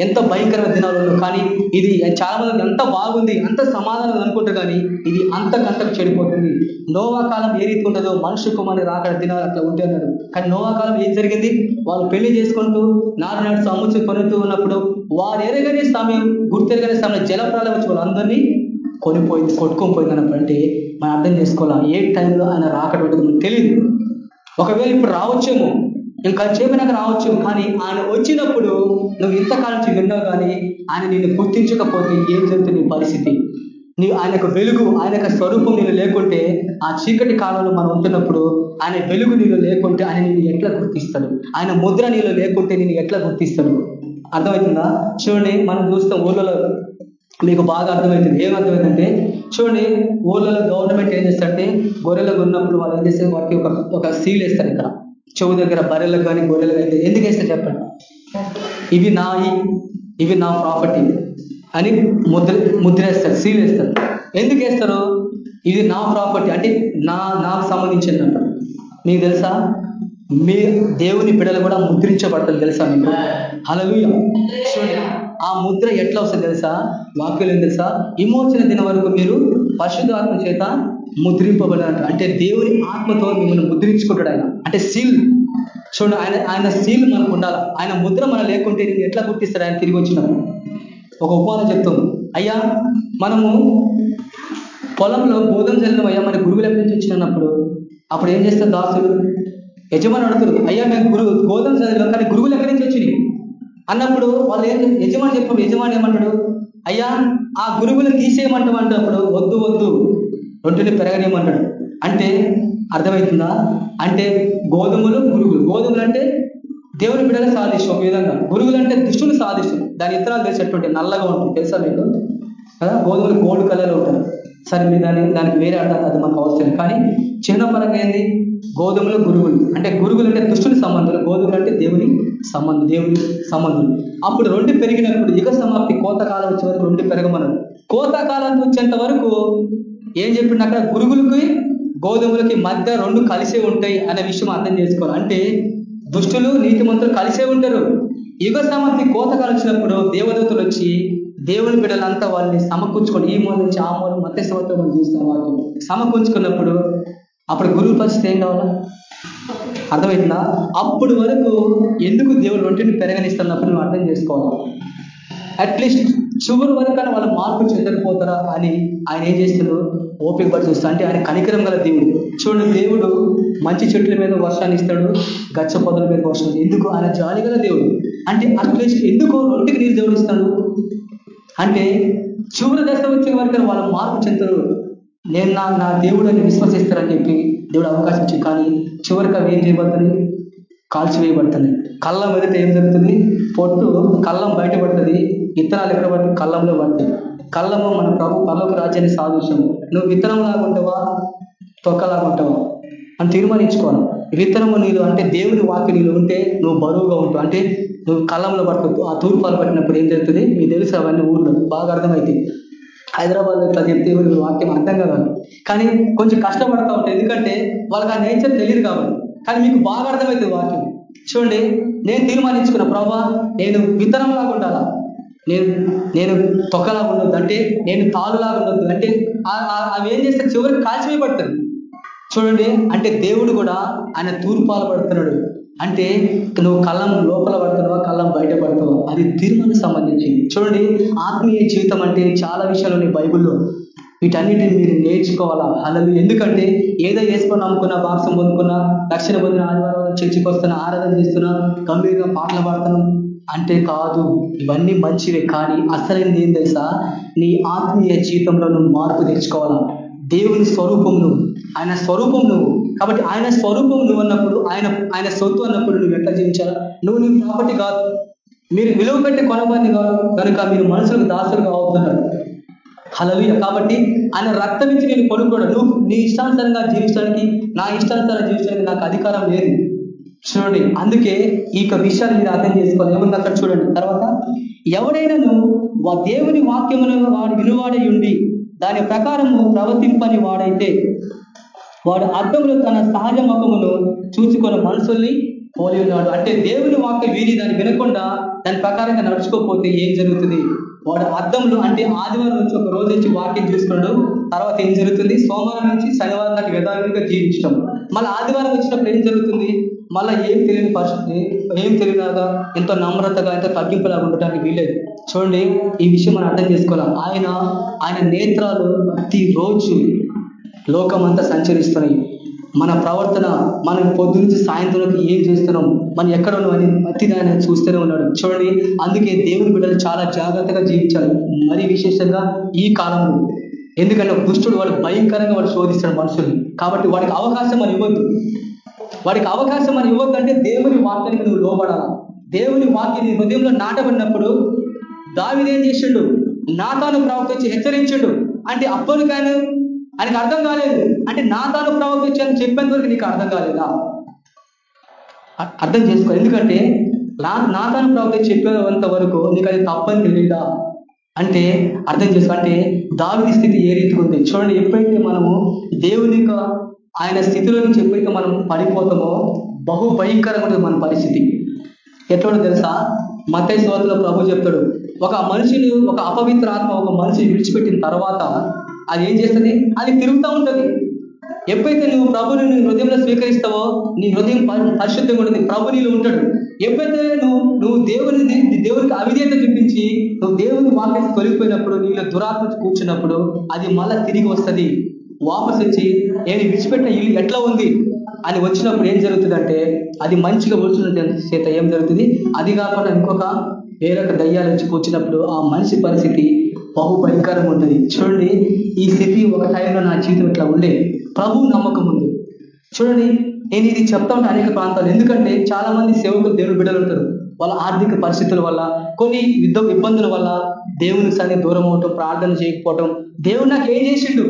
ఎంత భయంకరమైన దినాలు కానీ ఇది చాలా మంది ఎంత బాగుంది అంత సమాధానం అనుకుంటారు కానీ ఇది అంతకంతకు చెడిపోతుంది. నోవా కాలం ఏ రీతి ఉండదో మనుషు కుమారి రాకడ దినాలు అట్లా ఉంటే అన్నాడు కానీ నోవా కాలం ఏం జరిగింది? వాళ్ళు పెళ్ళి చేసుకుంటూ నాడు నాడు సముద్రం కొనుతూ ఉన్నప్పుడు వారు ఎరగని సమయం గుర్తెరగని సమయం జలప్రాలం వచ్చి వాళ్ళందరినీ కొనిపోయింది కొట్టుకొని పోయింది అన్నప్పుడంటే మనం అర్థం చేసుకోవాలా? ఏ టైంలో ఆయన రాకడ మనకు తెలియదు ఒకవేళ ఇప్పుడు రావచ్చేమో ఇంకా చెప్పినాక రావచ్చు కానీ ఆయన వచ్చినప్పుడు నువ్వు ఇంతకాలం నుంచి విన్నావు కానీ ఆయన నిన్ను గుర్తించకపోతే ఏం జరుగుతుంది నీ పరిస్థితి? నీ ఆయనకు వెలుగు ఆయన స్వరూపం నేను లేకుంటే ఆ చీకటి కాలంలో మనం ఉంటున్నప్పుడు ఆయన వెలుగు నీళ్ళు లేకుంటే ఆయన నేను ఎట్లా గుర్తిస్తాడు? ఆయన ముద్ర నీళ్ళు లేకుంటే నేను ఎట్లా గుర్తిస్తాడు? అర్థమవుతుందా? చూడండి మనం చూస్తాం ఊళ్ళలో మీకు బాగా అర్థమవుతుంది ఏం అర్థమైందంటే చూడండి ఊళ్ళలో గవర్నమెంట్ ఏం చేస్తారంటే గొర్రెలకు ఉన్నప్పుడు వాళ్ళు ఏం చేస్తే వాటికి ఒక ఒక సీల్ వేస్తారు ఇక్కడ. చెవు దగ్గర బర్రెలకు కానీ గొర్రెలకు అయితే ఎందుకు వేస్తారు చెప్పండి? ఇవి నా ఇవి నా ప్రాపర్టీ అని ముద్ర ముద్ర వేస్తారు సీల్ వేస్తారు. ఎందుకు వేస్తారు? ఇది నా ప్రాపర్టీ అంటే నా నాకు సంబంధించిందంట మీకు తెలుసా? మీ దేవుని బిడలు కూడా ముద్రించబడతారు తెలుసా మీకు? హలలుయ చూడండి ఆ ముద్ర ఎట్లా వస్తుంది తెలుసా? వాక్యం తెలుసా? విమోచన దిన వరకు మీరు పరిశుద్ధాత్మ చేత ముద్రింపబడినట్టు అంటే దేవుని ఆత్మతో మిమ్మల్ని ముద్రించుకుంటాడు ఆయన. అంటే సీల్ చూడండి ఆయన ఆయన సీల్ మనకు ఉండాలి? ఆయన ముద్ర మన లేకుంటే నేను ఎట్లా గుర్తిస్తాడు ఆయన తిరిగి వచ్చినప్పుడు? ఒక ఉపమానం చెప్తుంది అయ్యా మనము పొలంలో బోధం చల్లిన అయ్యా మన గురువులు ఎక్కడి నుంచి వచ్చినప్పుడు అప్పుడు ఏం చేస్తారు దాసుడు యజమాని అడుగుతారు అయ్యా మేము గురువు గోధుమ చదివాం కానీ గురువులు ఎక్కడి నుంచి వచ్చినాయి. అన్నప్పుడు వాళ్ళు ఏం యజమాని చెప్పినప్పుడు యజమాని ఏమంటాడు? అయ్యా ఆ గురువులు గురువులను తీసేయమంటామంటప్పుడు వద్దు వద్దు రొట్టెలు పెరగనేమంటాడు అంటే అర్థమవుతుందా? అంటే గోధుమలు గురుగులు గోధుమలు అంటే దేవుని బిడ్డలు సాధిస్తాం ఒక విధంగా. గురుగులు అంటే దుష్టులు సాధిస్తాం దాని ఇతరాలు తెలిసేటువంటి నల్లగా ఉంటుంది. తెలుసా మీకు? కదా? గోధుమలు గోల్డ్ కలర్లో ఉంటారు సరే మీరు దాని దానికి వేరే అర్థం అది మనకు అవసరం కానీ చిన్న పరంగా ఏంది? గోధుమలు గురుగులు అంటే గురుగులు అంటే దుష్టుని సంబంధాలు. గోధుమలు అంటే దేవుని సంబంధం దేవుని సంబంధం అప్పుడు రెండు పెరిగినప్పుడు యుగ సమాప్తి కోతకాలం వచ్చే వరకు రెండు పెరగమన్నారు. కోతకాలం వచ్చేంత వరకు ఏం చెప్పిండు అక్కడ? గురుగులకి గోధుమలకి మధ్య రెండు కలిసే ఉంటాయి అనే విషయం అర్థం చేసుకోవాలి. అంటే దుష్టులు నీతిమంతులు కలిసే ఉంటారు. యుగ సమాప్తి కోతకాలం వచ్చినప్పుడు దేవదూతలు వచ్చి దేవుని బిడ్డలంతా వాళ్ళని సమకూర్చుకొని ఈ మూల నుంచి ఆ మూల మత్స్యవతో మనం చూస్తాం వాళ్ళు సమకూర్చుకున్నప్పుడు అప్పుడు గురువు పరిస్థితి ఏం కావాలా? అర్థమవుతుందా అప్పుడు వరకు ఎందుకు దేవుడు ఒంటిని పెరగనిస్తున్నప్పుడు నువ్వు అర్థం చేసుకోవాలి. అట్లీస్ట్ చివరి వరకు వాళ్ళ మార్పు చెందకపోతారా అని ఆయన ఏం చేస్తాడు? ఓపిక పడి చూస్తా అంటే ఆయన కనికరం గల దేవుడు. చూడండి దేవుడు మంచి చెట్ల మీద వర్షాన్ని ఇస్తాడు గచ్చ పొదల మీద వర్షం ఎందుకు? ఆయన జాలి గల దేవుడు. అంటే అట్లీస్ట్ ఎందుకు రొట్టెకి నీరు దేవుడు ఇస్తాడు? అంటే చివరి దశ వచ్చే వరకు వాళ్ళ మార్పు చెందరు నేను నా నా దేవుడు అని విశ్వసిస్తారని చెప్పి దేవుడు అవకాశం ఇచ్చి కానీ చివరికి అవి ఏం చేయబడుతుంది కాల్చివేయబడుతుంది కళ్ళం ఎదుట ఏం జరుగుతుంది? పొట్టు కళ్ళం బయటపడుతుంది. విత్తనాలు ఎక్కడ పడుతుంది కళ్ళంలో పడుతుంది కళ్ళము మన ప్రభు పర్లోక రాజ్యాన్ని సాదృశ్యం నువ్వు విత్తనం లాగుంటావా తొక్కలాగుంటావా అని తీర్మానించుకోవాలి. విత్తనము నీళ్ళు అంటే దేవుని వాక్య నీళ్ళు ఉంటే నువ్వు బరువుగా ఉంటావు. అంటే నువ్వు కళ్ళంలో పట్టుకో ఆ తూర్పాలు పట్టినప్పుడు ఏం జరుగుతుంది? మీ తెలుసు అవన్నీ ఊళ్ళో బాగా అర్థమవుతుంది హైదరాబాద్ ఇట్లా చెప్తే వాక్యం అర్థం కాదు. కానీ కొంచెం కష్టపడతా ఉంటాయి ఎందుకంటే వాళ్ళకి ఆ నేచర్ తెలియదు కాబట్టి. కానీ మీకు బాగా అర్థమవుతుంది వాక్యం. చూడండి నేను తీర్మానించుకున్న ప్రభా నేను విత్తనంలాగా ఉండాలా? నేను నేను తొక్కలాగా ఉండొద్దు. అంటే నేను తాలులాగా ఉండొద్దు. అంటే అవి ఏం చేస్తే చివరికి కాల్చివేయబడుతుంది చూడండి అంటే దేవుడు కూడా ఆయన తూర్పాలు పడుతున్నాడు. అంటే నువ్వు కళ్ళం లోపల పడుతున్నావా కళ్ళం బయట పడుతున్నావా? అది తీర్మానం సంబంధించింది. చూడండి ఆత్మీయ జీవితం అంటే చాలా విషయాలు ఉన్నాయి బైబుల్లో. వీటన్నిటిని మీరు నేర్చుకోవాలా? అలలు ఎందుకంటే ఏదో వేసుకొని నమ్ముకున్నా బాక్సం పొందుకున్నా దక్షిణ పొందిన ఆదివారం చర్చికి వస్తున్నా ఆరాధన చేస్తున్నా గంభీరంగా పాటలు పాడుతున్నాం అంటే కాదు. ఇవన్నీ మంచివే కానీ అసలైనది ఏం తెలుసా? నీ ఆత్మీయ జీవితంలో నువ్వు మార్పు తెచ్చుకోవాలా? దేవుని స్వరూపం నువ్వు. ఆయన స్వరూపం నువ్వు. కాబట్టి ఆయన స్వరూపం నువ్వు అన్నప్పుడు ఆయన ఆయన సొత్తు అన్నప్పుడు నువ్వు ఎట్లా జీవించాలా? నువ్వు నీ ప్రాపర్టీ కాదు. మీరు విలువ పెట్టి కొనబడి కనుక మీరు మనుషులకు దాసులుగా అవుతున్నారు హలవీయ కాబట్టి ఆయన రక్తం ఇచ్చి నేను కొనుక్కోడు నువ్వు నీ ఇష్టానుసారంగా జీవించడానికి నా ఇష్టానుసారంగా జీవించడానికి నాకు అధికారం లేదు. చూడండి అందుకే ఈ యొక్క విషయాన్ని మీరు అర్థం చేసుకోవాలి. ఏముంది అక్కడ చూడండి. తర్వాత ఎవడైనా నువ్వు దేవుని వాక్యమును వాడు వినువాడై ఉండి దాని ప్రకారము ప్రవర్తింపని వాడైతే వాడు అర్థంలో తన సహజ ముఖమును చూసుకున్న మనుషుల్ని పోలి ఉన్నాడు. అంటే దేవుని వాక్యం వీరి దాన్ని వినకుండా దాని ప్రకారంగా నడుచుకోకపోతే ఏం జరుగుతుంది? వాడు అర్థంలో అంటే ఆదివారం నుంచి ఒక రోజు నుంచి వాక్యం చూసుకున్నాడు తర్వాత ఏం జరుగుతుంది? సోమవారం నుంచి శనివారం దాకా యథావిధిగా జీవించడం మళ్ళీ ఆదివారం వచ్చినప్పుడు ఏం జరుగుతుంది? మళ్ళీ ఏం తెలియని పరిస్థితి ఏం తెలియనాగా ఎంతో నమ్రతగా ఎంతో తగ్గింపులాగా ఉండటానికి వీలేదు చూడండి ఈ విషయం మనం అర్థం చేసుకోవాలి? ఆయన ఆయన నేత్రాలు ప్రతి రోజు లోకం అంతా సంచరిస్తున్నాయి. మన ప్రవర్తన మనం పొద్దు నుంచి సాయంత్రం ఏం చేస్తున్నాం? మనం ఎక్కడ ఉన్నాం అని ప్రతిగా ఆయన చూస్తూనే ఉన్నాడు. చూడండి అందుకే దేవుని బిడ్డలు చాలా జాగ్రత్తగా జీవించాలి. మరి విశేషంగా ఈ కాలంలో ఎందుకంటే దుష్టుడు వాడు భయంకరంగా వాడు శోధిస్తాడు మనుషుల్ని. కాబట్టి వాడికి అవకాశం అని ఇవ్వద్దు. వాడికి అవకాశం అని ఇవ్వద్దంటే దేవుని వాక్యానికి నువ్వు లోబడాలా? దేవుని వాక్యం నీ హృదయంలో నాటబడినప్పుడు దావిదేం చేసిండు? నాతాను ప్రవర్తించి హెచ్చరించిండు. అంటే అప్పటికైనా ఆయనకు అర్థం కాలేదు. అంటే నా తాను ప్రవర్తించాలని అని చెప్పేంత వరకు నీకు అర్థం కాలేదా? అర్థం చేసుకో. ఎందుకంటే నా తాను ప్రవర్తి చెప్పేంత వరకు నీకు అది తప్పని తెలియదా అంటే అర్థం చేసుకో. అంటే దావిని స్థితి ఏ రీతిగా ఉంది? చూడండి ఎప్పుడైతే మనము దేవుని యొక్క ఆయన స్థితిలో నుంచి ఎప్పుడైతే మనం పడిపోతామో బహు భయంకరంగా ఉంటుంది మన పరిస్థితి. ఎట్లా తెలుసా? మతై సోదరులో ప్రభు చెప్తాడు ఒక మనిషిని ఒక అపవిత్ర ఆత్మ ఒక మనిషిని విడిచిపెట్టిన తర్వాత అది ఏం చేస్తుంది? అది తిరుగుతూ ఉంటుంది. ఎప్పుడైతే నువ్వు ప్రభుని నీ హృదయంలో స్వీకరిస్తావో నీ హృదయం పరిశుద్ధంగా ఉంటుంది. ప్రభు నీళ్ళు ఉంటాడు. ఎప్పుడైతే నువ్వు నువ్వు దేవుని దేవునికి అవిధేత చూపించి నువ్వు దేవుని వాక్యం తొలిగిపోయినప్పుడు నీళ్ళు దురాత్మ కూర్చున్నప్పుడు అది మళ్ళా తిరిగి వస్తుంది. వాపస్ వచ్చి నేను విడిచిపెట్టిన ఇల్లు ఎట్లా ఉంది? అని వచ్చినప్పుడు ఏం జరుగుతుందంటే అది మంచిగా వచ్చిన చేత ఏం జరుగుతుంది? అది కాకుండా ఇంకొక వేరొక దయ్యాలు వచ్చి కూర్చున్నప్పుడు ఆ మనిషి పరిస్థితి బహు భయంకరంగా ఉంటుంది. చూడండి ఈ స్థితి ఒక టైంలో నా జీవితం ఇట్లా ఉండే. ప్రభు నమ్మకం ఉంది. చూడండి నేను ఇది చెప్తా ఉంటాను అనేక ప్రాంతాలు. ఎందుకంటే చాలా మంది సేవకులు దేవుని బిడ్డలు ఉంటారు. వాళ్ళ ఆర్థిక పరిస్థితుల వల్ల కొన్ని యుద్ధ ఇబ్బందుల వల్ల దేవునికి సరి దూరం అవటం ప్రార్థన చేయకపోవటం. దేవుడు నాకు ఏం చేసిండు?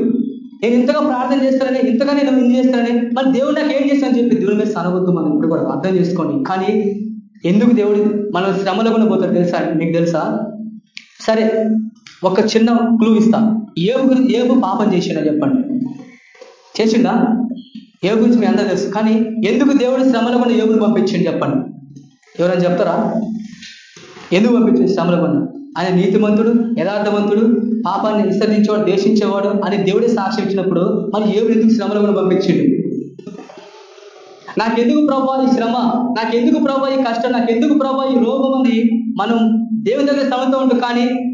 నేను ఇంతగా ప్రార్థన చేస్తానని ఇంతగా నేను ఏం చేస్తానని మరి దేవుడు నాకు ఏం చేస్తానని చెప్పి దేవుని మీద సనవద్దు మనం ఇప్పుడు కూడా అర్థం చేసుకోండి. కానీ ఎందుకు దేవుడు మనం శ్రమలో కూడా పోతాడు తెలుసా? మీకు తెలుసా? సరే ఒక చిన్న క్లూ ఇస్తాను. ఏబు ఏబు పాపం చేసిండా చెప్పండి. చేసిండా? ఏ గురించి మీ అందరూ తెలుసు. కానీ ఎందుకు దేవుడు శ్రమల కూడా ఏబుని పంపించండి చెప్పండి. ఎవరైనా చెప్తారా? ఎందుకు పంపించండి శ్రమల కూడా ఆయన నీతిమంతుడు యథార్థవంతుడు పాపాన్ని విసర్జించేవాడు దేశించేవాడు అని దేవుడే సాక్ష్యం ఇచ్చినప్పుడు మరి ఏడు ఎందుకు శ్రమల కూడా పంపించిండు? నాకెందుకు ప్రభావ ఈ శ్రమ? నాకెందుకు ప్రభావ ఈ కష్టం? నాకెందుకు ప్రభావ ఈ రోగం అని మనం దేవుని దగ్గర శ్రమతో ఉంటుంది కానీ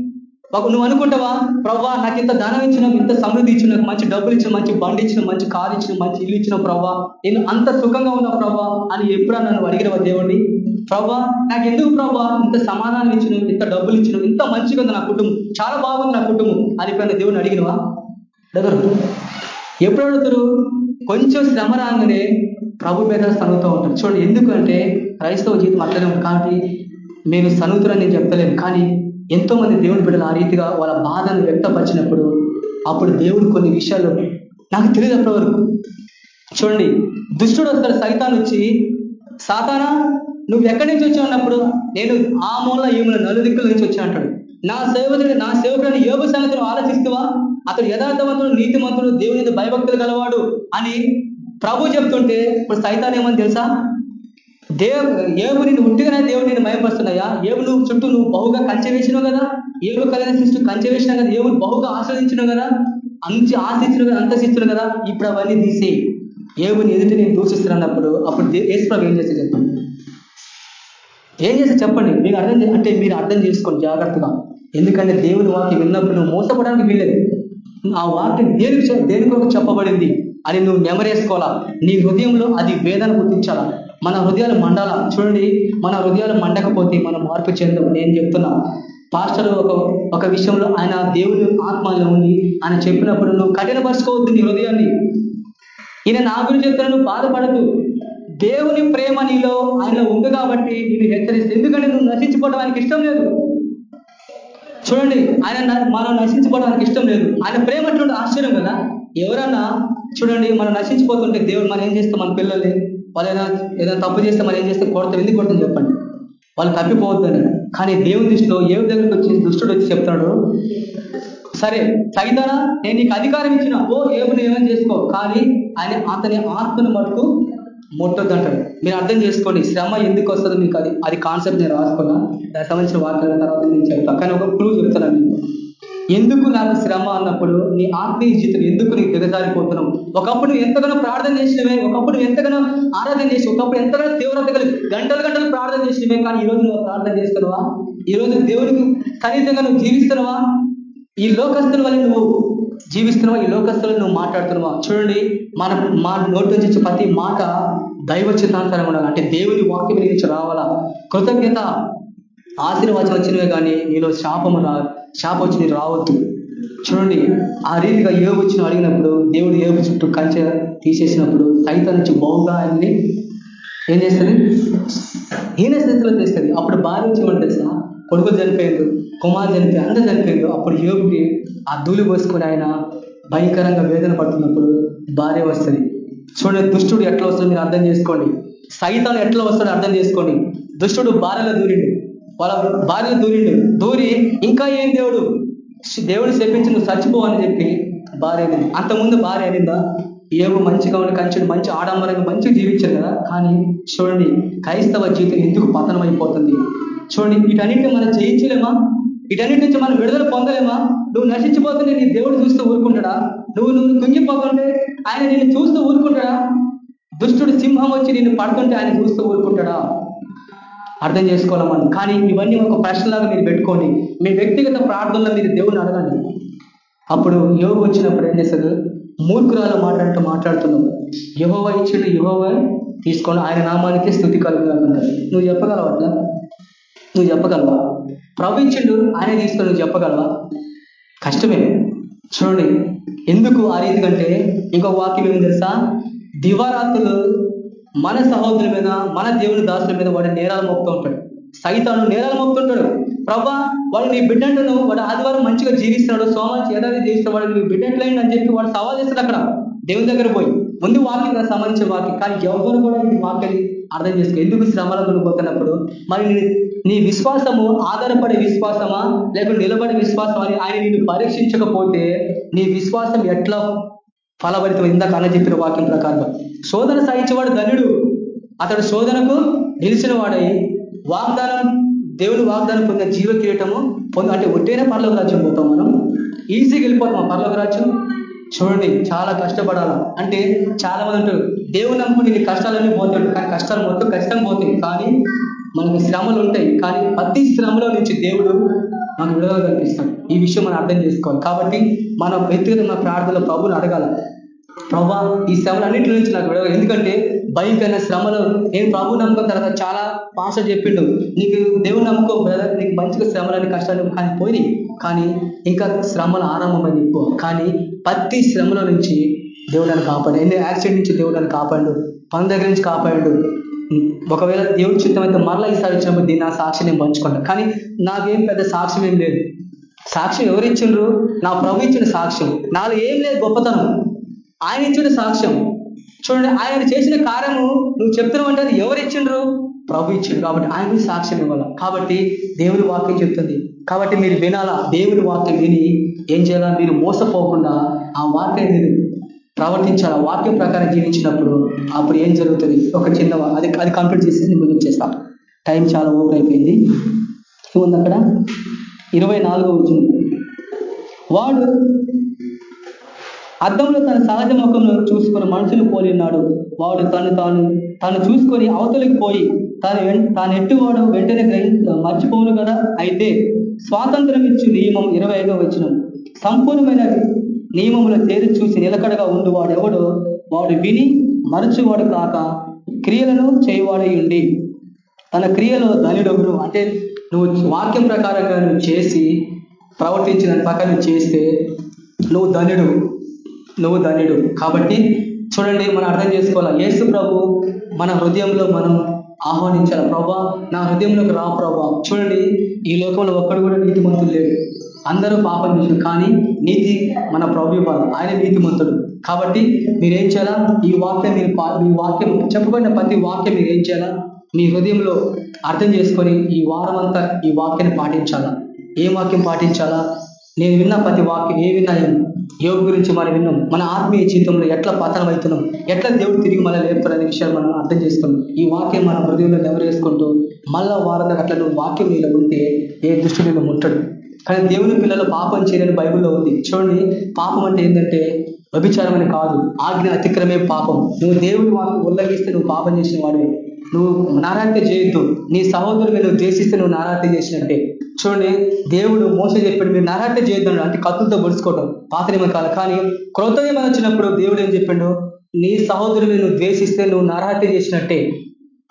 నువ్వు అనుకుంటావా? ప్రవ్వా నాకు ఇంత ధనం ఇచ్చిన ఇంత సమృద్ధి ఇచ్చిన మంచి డబ్బులు ఇచ్చిన మంచి బండి ఇచ్చిన మంచి కారు ఇచ్చిన మంచి ఇల్లు ఇచ్చిన ప్రవ్వా. నేను అంత సుఖంగా ఉన్నా ప్రభా అని ఎప్పుడన్నా నన్ను అడిగినవా దేవుడిని ప్రభా నాకు ఎందుకు ప్రవ్వా ఇంత సమాధానం ఇచ్చిన ఇంత డబ్బులు ఇచ్చిన ఇంత మంచిగా ఉంది నా కుటుంబం చాలా బాగుంది నా కుటుంబం అని ఎప్పుడన్నా దేవుని అడిగినవా? అడగరు ఎప్పుడు అడుగుతారు కొంచెం శ్రమ రాగానే ప్రభు మీద సనుగుతూ ఉంటారు. చూడండి ఎందుకంటే క్రైస్తవ జీవితం అట్లనే ఉంటుంది కాబట్టి నేను సనుగుతారని నేను చెప్తలేను. కానీ ఎంతో మంది దేవుని బిడ్డలు ఆ రీతిగా వాళ్ళ బాధను వ్యక్తపరిచినప్పుడు అప్పుడు దేవుడు కొన్ని విషయాలు నాకు తెలియదు అప్పటి వరకు చూడండి దుష్టుడు వస్తాడు సైతాన్ వచ్చి సాతానా నువ్వు ఎక్కడి నుంచి వచ్చావు నేను ఆ మూల ఏముల నలుదిక్కుల నుంచి వచ్చా అంటాడు. నా సేవకుడు నా సేవకుడిని యోగ సంగతిని ఆలోచిస్తువా? అతడు యథార్థవంతుడు నీతిమంతుడు దేవుని భయభక్తులు గలవాడు అని ప్రభు చెప్తుంటే ఇప్పుడు సైతాన్ ఏమని తెలుసా? దేవు ఏవు నేను ఉంటేగానే దేవుడు నేను మయపరుస్తున్నాయా ఏవు నువ్వు చుట్టూ నువ్వు బహుగా కంచె వేసినావు కదా? ఏవు కలిగిన సృష్టి కంచె వేసినా కదా? ఏవు బహుగా ఆస్వాదించినావు కదా? అంచి ఆశించిన కదా? అంతసిస్తున్నావు కదా? ఇప్పుడు అవన్నీ తీసేయి. ఏబుని ఎదుటి నేను దూషిస్తున్నప్పుడు అప్పుడు ఏసుప్రభు ఏం చేస్తే చెప్పండి? ఏం చేస్తే చెప్పండి? మీకు అర్థం అంటే మీరు అర్థం చేసుకోండి జాగ్రత్తగా. ఎందుకంటే దేవుని వాక్యం విన్నప్పుడు నువ్వు మోసపోవడానికి వీలేదు ఆ వాక్యం దేనికి దేని కొరకు చెప్పబడింది? అని నువ్వు నెమరేసుకోవాలా నీ హృదయంలో అది వేదన గుర్తించాలా? మన హృదయాలు మండాల? చూడండి మన హృదయాలు మండకపోతే మనం మార్పు చెందం నేను చెప్తున్నా. పాస్టర్ ఒక ఒక విషయంలో ఆయన దేవుని ఆత్మలో ఉంది ఆయన చెప్పినప్పుడు నువ్వు కఠినపరుచుకోవద్దు నీ హృదయాన్ని. ఈయన నా గురించి చెప్తున్నా నువ్వు బాధపడదు దేవుని ప్రేమ నీలో ఆయన ఉంది కాబట్టి నేను హెచ్చరిస్తే. ఎందుకంటే నువ్వు నశించిపోవడం ఆయనకి ఇష్టం లేదు. చూడండి ఆయన మనం నశించుకోవడానికి ఇష్టం లేదు. ఆయన ప్రేమ అటువంటి ఆశ్చర్యం కదా? ఎవరన్నా చూడండి మనం నశించిపోతుంటే దేవుడు మనం ఏం చేస్తాం? మన పిల్లల్ని వాళ్ళు ఏదైనా ఏదైనా తప్పు చేస్తే మనం ఏం చేస్తే కొడతాం ఎందుకు కొడతాం చెప్పండి? వాళ్ళు తప్పిపోవద్దని కానీ దేవుని దృష్టిలో ఏ దగ్గరికి వచ్చి దుష్టుడు వచ్చి చెప్తాడు? సరే సైతానా నేను నీకు అధికారం ఇచ్చిన. ఓ ఏమని ఏమని చేసుకో. కానీ ఆయన అతని ఆత్మను మటుకు ముట్టొద్దంటాడు మీరు అర్థం చేసుకోండి. శ్రమ ఎందుకు వస్తుందో మీకు అది అది కాన్సెప్ట్ నేను రాసుకున్నా. దానికి సంబంధించిన వాక్యాల తర్వాత నేను చెప్తాను కానీ ఒక క్లూ చెప్తాను మీకు ఎందుకు నాకు శ్రమ అన్నప్పుడు నీ ఆత్మీయ జీవితం ఎందుకు నీకు దిగజారిపోతున్నావు ఒకప్పుడు నువ్వు ఎంతగానో ప్రార్థన చేసినవే ఒకప్పుడు ఎంతగానో ఆరాధన చేసి ఒకప్పుడు ఎంతగానో తీవ్రత కలిగి గంటలు గంటలు ప్రార్థన చేసినవే కానీ ఈ రోజు నువ్వు ప్రార్థన చేస్తున్నావా? ఈ రోజు దేవుడికి కనీసంగా నువ్వు జీవిస్తున్నావా? ఈ లోకస్తుల వల్ల నువ్వు జీవిస్తున్నావా? ఈ లోకస్తులు నువ్వు మాట్లాడుతున్నావా? చూడండి మన మా నోటి నుంచి ప్రతి మాట దైవ చిత్తాంతరంగా ఉండాలి. అంటే దేవుని వాక్యం నుంచి రావాలా? కృతజ్ఞత ఆశీర్వాదం వచ్చినవే కానీ నీలో శాపము రా శాపం వచ్చి నీరు రావద్దు. చూడండి ఆ రీతిగా ఏవు వచ్చిన అడిగినప్పుడు దేవుడు ఏవు చుట్టూ కంచె తీసేసినప్పుడు సైతం నుంచి బహుగా ఆయన్ని ఏం చేస్తుంది? హీన స్థితిలో చేస్తుంది. అప్పుడు భార్య వచ్చి ఏమంటే కొడుకులు చనిపోయారు కుమారు చనిపోయి అందరూ చనిపోయిండు అప్పుడు యోగుకి ఆ ధూళి పోసుకొని ఆయన భయంకరంగా వేదన పడుతున్నప్పుడు భార్య వస్తుంది. చూడండి దుష్టుడు ఎట్లా వస్తుందో మీరు అర్థం చేసుకోండి. సైతాన్ని ఎట్లా వస్తాడో అర్థం చేసుకోండి. దుష్టుడు భార్యలో దూరిండు. వాళ్ళ భార్య దూరిండు. దూరి ఇంకా ఏం దేవుడు? దేవుడు చెప్పించి నువ్వు చచ్చిపోవని చెప్పి భార్య అనింది. అంతకుముందు భార్య అనిందా? ఏవో మంచిగా ఉండి కంచెడు మంచి ఆడంబరంగా మంచిగా జీవించారు కదా. కానీ చూడండి క్రైస్తవ జీవితం ఎందుకు పతనం అయిపోతుంది చూడండి వీటన్నిటిని మనం జయించలేమా? వీటన్నిటి నుంచి మనం విడుదల పొందలేమా? నువ్వు నశించిపోతుంటే నీ దేవుడు చూస్తూ ఊరుకుంటాడా? నువ్వు నువ్వు కుంగిపోతుంటే ఆయన నిన్ను చూస్తూ ఊరుకుంటాడా? దుష్టుడు సింహం వచ్చి నిన్ను పడుతుంటే ఆయన చూస్తూ ఊరుకుంటాడా? అర్థం చేసుకోవాలి మనం కానీ ఇవన్నీ ఒక ప్రశ్నలాగా మీరు పెట్టుకోండి. మీ వ్యక్తిగత ప్రార్థనలో మీరు దేవుని అడగండి. అప్పుడు యోగు వచ్చినప్పుడు ఏం చేశారు మూర్ఖురాలు మాట్లాడుతూ మాట్లాడుతున్నావు యహోవ ఇచ్చిండు యహోవ తీసుకొని ఆయన నామానికి స్థుతి కలుగుతాడు నువ్వు చెప్పగలవా అట్లా? నువ్వు చెప్పగలవా? ప్రభు ఇచ్చిండు ఆయన తీసుకొని నువ్వు చెప్పగలవా? కష్టమే. చూడండి. ఎందుకు ఆ రీతి కంటే? ఇంకొక వాక్యం ఏం తెలుసా? దివారాత్రులు మన సహోదరుల మీద మన దేవుని దాసుల మీద వాడు నేరాలు మోపుతూ ఉంటాడు. సైతాను నేరాలు మోపుతుంటాడు ప్రభా వాడు నీ బిడ్డంటును వాడు ఆదివారం మంచిగా జీవిస్తున్నాడు సోమాచి ఏడాది జీవిస్తున్నాడు వాడు నీ బిడ్డట్లయింది అని చెప్పి వాడు సవాల్ చేస్తాడు అక్కడ. దేవుని దగ్గర పోయి ముందు వాక్యం సంబంధించిన వాక్యం కానీ ఎవరు కూడా ఈ వాక్యాన్ని అర్థం చేసుకో ఎందుకు శ్రమలు పోతున్నప్పుడు మరి నీ విశ్వాసము ఆధారపడే విశ్వాసమా? లేకుంటే నిలబడే విశ్వాసం అని ఆయన నిన్ను పరీక్షించకపోతే నీ విశ్వాసం ఎట్లా ఫలభరితం ఇందాక అన్న చెప్పిన వాక్యం ప్రకారంగా. శోధన సాగించేవాడు ధనుడు అతడు శోధనకు నిలిచిన వాడై వాగ్దానం దేవుని వాగ్దానం పొందిన జీవ కిరీటము పొంది అంటే ఒట్టేనే పర్లోక రాజ్యం పోతాం మనం. ఈజీగా వెళ్ళిపోతాం పర్లోక రాజ్యం. చూడండి చాలా కష్టపడాల. అంటే చాలా మంది ఉంటారు దేవుని నమ్ముకుని నీ కష్టాలన్నీ పోతాడు కానీ కష్టాలు మొత్తం కష్టంగా పోతాయి. కానీ మనకు శ్రమలు ఉంటాయి. కానీ ప్రతి శ్రమలో నుంచి దేవుడు మనకు విడుదల కల్పిస్తాడు. ఈ విషయం మనం అర్థం చేసుకోవాలి. కాబట్టి మన వ్యక్తిగత ప్రార్థనలో ప్రభుని అడగాల. ప్రభా ఈ శ్రమలన్నింటి నుంచి నాకు విడవ ఎందుకంటే భయంకరమైన శ్రమలు నేను ప్రభు నమ్మకం తర్వాత చాలా పాస్టర్ చెప్పిండు నీకు దేవుని నమ్మకం బ్రదర్ నీకు మంచిగా శ్రమలని కష్టాలు కానీ పోయి కానీ ఇంకా శ్రమల ఆరంభమైంది ఎక్కువ. కానీ ప్రతి శ్రమల నుంచి దేవుడాన్ని కాపాడు. ఎన్ని యాక్సిడెంట్ నుంచి దేవుడాన్ని కాపాడు. పని దగ్గర నుంచి కాపాడు. ఒకవేళ దేవుడి చిత్తం అయితే మరలా ఈసారి వచ్చినప్పుడు దీన్ని నా సాక్షి నేను పంచుకుంటాను కానీ నాకేం పెద్ద సాక్ష్యం ఏం లేదు. సాక్ష్యం ఎవరు ఇచ్చిండ్రు? నా ప్రభు ఇచ్చిన సాక్ష్యం. నాలో ఏం లేదు గొప్పతనం. ఆయన ఇచ్చిన సాక్ష్యం. చూడండి ఆయన చేసిన కార్యము నువ్వు చెప్తున్నావు అంటే అది ఎవరు ఇచ్చిండ్రు? ప్రభు ఇచ్చిండు. కాబట్టి ఆయన సాక్ష్యం ఇవ్వాల. కాబట్టి దేవుని వాక్యం చెప్తుంది. కాబట్టి మీరు వినాలా? దేవుని వాక్యం విని ఏం చేయాలా? మీరు మోసపోకుండా ఆ వాక్యం మీరు ప్రవర్తించాలి? వాక్యం ప్రకారం జీవించినప్పుడు అప్పుడు ఏం జరుగుతుంది? ఒక చిన్న అది అది కంప్లీట్ చేసి నేను ముందుకు చేస్తా టైం చాలా ఓపెన్ అయిపోయింది. ఏముంది అక్కడ? ఇరవై నాలుగో వచ్చింది వాడు అద్దంలో తన సహజ ముఖంలో చూసుకుని మనుషులు పోలి ఉన్నాడు వాడు తను తాను తను చూసుకొని అవతలికి పోయి తాను తాను ఎట్టువాడు వెంటనే గ్రహి మర్చిపోను కదా? అయితే స్వాతంత్రం ఇచ్చి నియమం ఇరవై ఐదో వచ్చిన సంపూర్ణమైన నియమంలో చేరి చూసి నిలకడగా ఉండు వాడు ఎవడో వాడు విని మరచువాడు కాక క్రియలను చేయవాడై ఉండి. తన క్రియలో ధనుడగును. అంటే నువ్వు వాక్యం ప్రకారంగా నువ్వు చేసి ప్రవర్తించిన ప్రకారం చేస్తే నువ్వు ధనుడు. నువ్వు ధనుడు కాబట్టి చూడండి మనం అర్థం చేసుకోవాలి? యేసు ప్రభు మన హృదయంలో మనం ఆహ్వానించాలి? ప్రభా నా హృదయంలోకి రా ప్రభా. చూడండి ఈ లోకంలో ఒక్కడు కూడా నీతిమంతుడు లేడు. అందరూ పాపం చేసిన కానీ నీతి మన ప్రభు ఆయన నీతిమంతుడు. కాబట్టి మీరేం చేయాలా? ఈ వాక్యం మీరు మీ వాక్యం చెప్పబడిన ప్రతి వాక్యం మీరు ఏం చేయాలా? మీ హృదయంలో అర్థం చేసుకొని ఈ వారం అంతా ఈ వాక్యాన్ని పాటించాలా? ఏ వాక్యం పాటించాలా? నేను విన్న ప్రతి వాక్యం ఏ విన్నాను యోగ గురించి మనం విన్నాం. మన ఆత్మీయ జీవితంలో ఎట్లా పతనం అవుతున్నాం ఎట్లా దేవుడు తిరిగి మళ్ళీ లేపుతాడనే విషయాలు మనం అర్థం చేసుకున్నాం. ఈ వాక్యం మన హృదయంలో నెవరేసుకుంటూ మళ్ళా వారం అట్లా నువ్వు వాక్యం నీలో ఉంటే ఏ దృష్టి నీళ్ళు ముట్టడు. కానీ దేవుని పిల్లలు పాపం చేయని బైబుల్లో ఉంది. చూడండి పాపం అంటే ఏంటంటే వ్యభిచారం అని కాదు. ఆజ్ఞ అతిక్రమే పాపం. నువ్వు దేవుని వాక్యం ఉల్లంఘిస్తే నువ్వు పాపం చేసిన వాడివి. నువ్వు నారాయణ చేయొద్దు. నీ సహోదరుని నువ్వు ద్వేషిస్తే నువ్వు నారాయణ చేసినట్టే. చూడండి దేవుడు మోస చెప్పాడు మీరు నరహత్య చేయొద్దండు అంటే కత్తులతో పొడుచుకోవడం పాత కాలం కానీ క్రొత్త వచ్చినప్పుడు దేవుడు ఏం చెప్పాడు? నీ సహోదరుని నువ్వు ద్వేషిస్తే నువ్వు నరహత్య చేసినట్టే.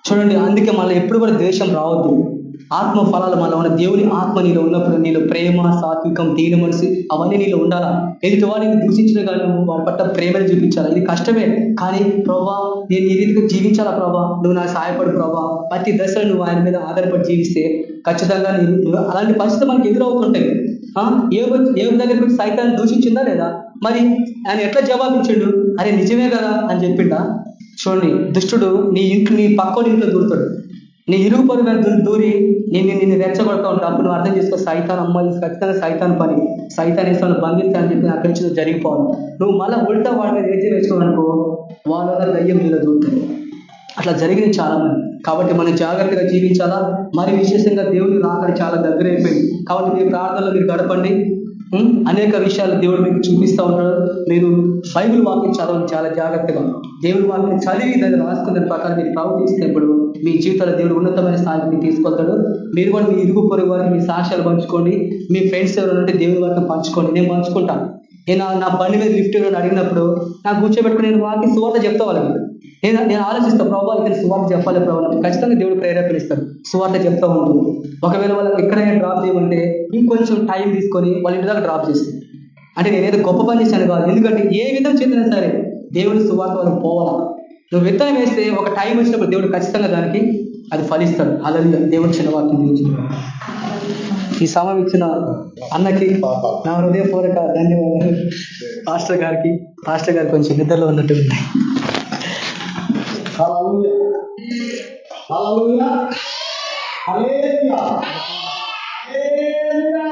చూడండి అందుకే మళ్ళీ ఎప్పుడు కూడా ద్వేషం రావద్దు. ఆత్మ ఫలాలు మళ్ళీ ఉన్న దేవుని ఆత్మ నీలో ఉన్నప్పుడు నీలో ప్రేమ సాత్వికం దీన మనసు అవన్నీ నీలో ఉండాలా? ఎదుటి వాడిని దూషించిన కానీ నువ్వు వారి పట్ల ప్రేమను చూపించాలా? ఇది కష్టమే. కానీ ప్రభా నేను ఈ రీతిగా జీవించాలా ప్రభా నువ్వు నాకు సహాయపడు ప్రభా ప్రతి దశలో నువ్వు ఆయన మీద ఆధారపడి జీవిస్తే ఖచ్చితంగా అలాంటి పరిస్థితి మనకి ఎదురవుతుంటాయి. ఏ ఏ దగ్గరికి సైతాన్ని దూషించిందా లేదా? మరి ఆయన ఎట్లా జవాబించిండు అరే నిజమే కదా అని చెప్పిండా? చూడండి దుష్టుడు నీ ఇంట్లో నీ పక్కోడి ఇంట్లో దూరుతాడు. నీ ఇరుగు పొరుగు దూరి నేను నిన్ను రెచ్చగొడతా ఉంటా అప్పుడు నువ్వు అర్థం చేసుకో సైతాన్ అమ్మాయి ఖచ్చితంగా సైతాన్ పని. సైతాన్ ఇస్తాను బంధిస్తానని చెప్పి అక్కడి నుంచి జరిగిపోవాలి. నువ్వు మళ్ళీ ఉల్టా వాడి మీద వేచి వేసుకోవాలనుకో వాళ్ళ దయ్యం మీద దూరుతుంది. అట్లా జరిగింది చాలా మంది కాబట్టి మనం జాగ్రత్తగా జీవించాలా? మరి విశేషంగా దేవుని రాకడ చాలా దగ్గర అయిపోయింది. కాబట్టి మీ ప్రార్థనలో మీరు గడపండి. అనేక విషయాలు దేవుడు మీకు చూపిస్తూ ఉంటాడు మీరు బైబుల్ వాక్యం చదవండి చాలా జాగ్రత్తగా దేవుడి వాక్యం చదివి దాన్ని రాసుకున్న ప్రకారం మీరు ప్రవర్తిస్తున్నప్పుడు మీ జీవితంలో దేవుడు ఉన్నతమైన స్థాయికి తీసుకొస్తాడు. మీరు కూడా మీ ఇరుగు పొరుగు వారికి మీ సాక్ష్యాలు పంచుకోండి. మీ ఫ్రెండ్స్ ఎవరు దేవుడి వాక్యం పంచుకోండి. నేను పంచుకుంటాను నేను నా బండి మీద లిఫ్ట్ అడిగినప్పుడు నాకు కూర్చోబెట్టుకుని నేను వాకి సువార్త చెప్తా వాళ్ళకి నేను నేను ఆలోచిస్తాను ప్రభావ ఇక్కడ సువార్త చెప్పాలి ప్రభావం ఖచ్చితంగా దేవుడు ప్రేరేపణిస్తాడు సువార్త చెప్తా ఉంటుంది ఒకవేళ వాళ్ళకి ఎక్కడైనా డ్రాప్ చేయమంటే ఇంకొంచెం టైం తీసుకొని వాళ్ళ ఇంటి దగ్గర డ్రాప్ చేస్తాను అంటే నేనేదో గొప్ప పని చేశాను కాదు. ఎందుకంటే ఏ విధం చెందినా సరే దేవుడి సువార్త వాళ్ళకి పోవాలా. నువ్వు విత్తనం వేస్తే ఒక టైం వచ్చినప్పుడు దేవుడు ఖచ్చితంగా దానికి అది ఫలిస్తాడు. అలా దేవుడు చిన్న వాక్యం ఈ సమయం ఇచ్చిన అన్నకి నా హృదయపూర్వక ధన్యవాదాలు. పాస్టర్ గారికి పాస్టర్ గారు కొంచెం నిద్రలో ఉన్నట్టు ఉన్నాయి. 할렐루야. 할렐루야. 할렐루야.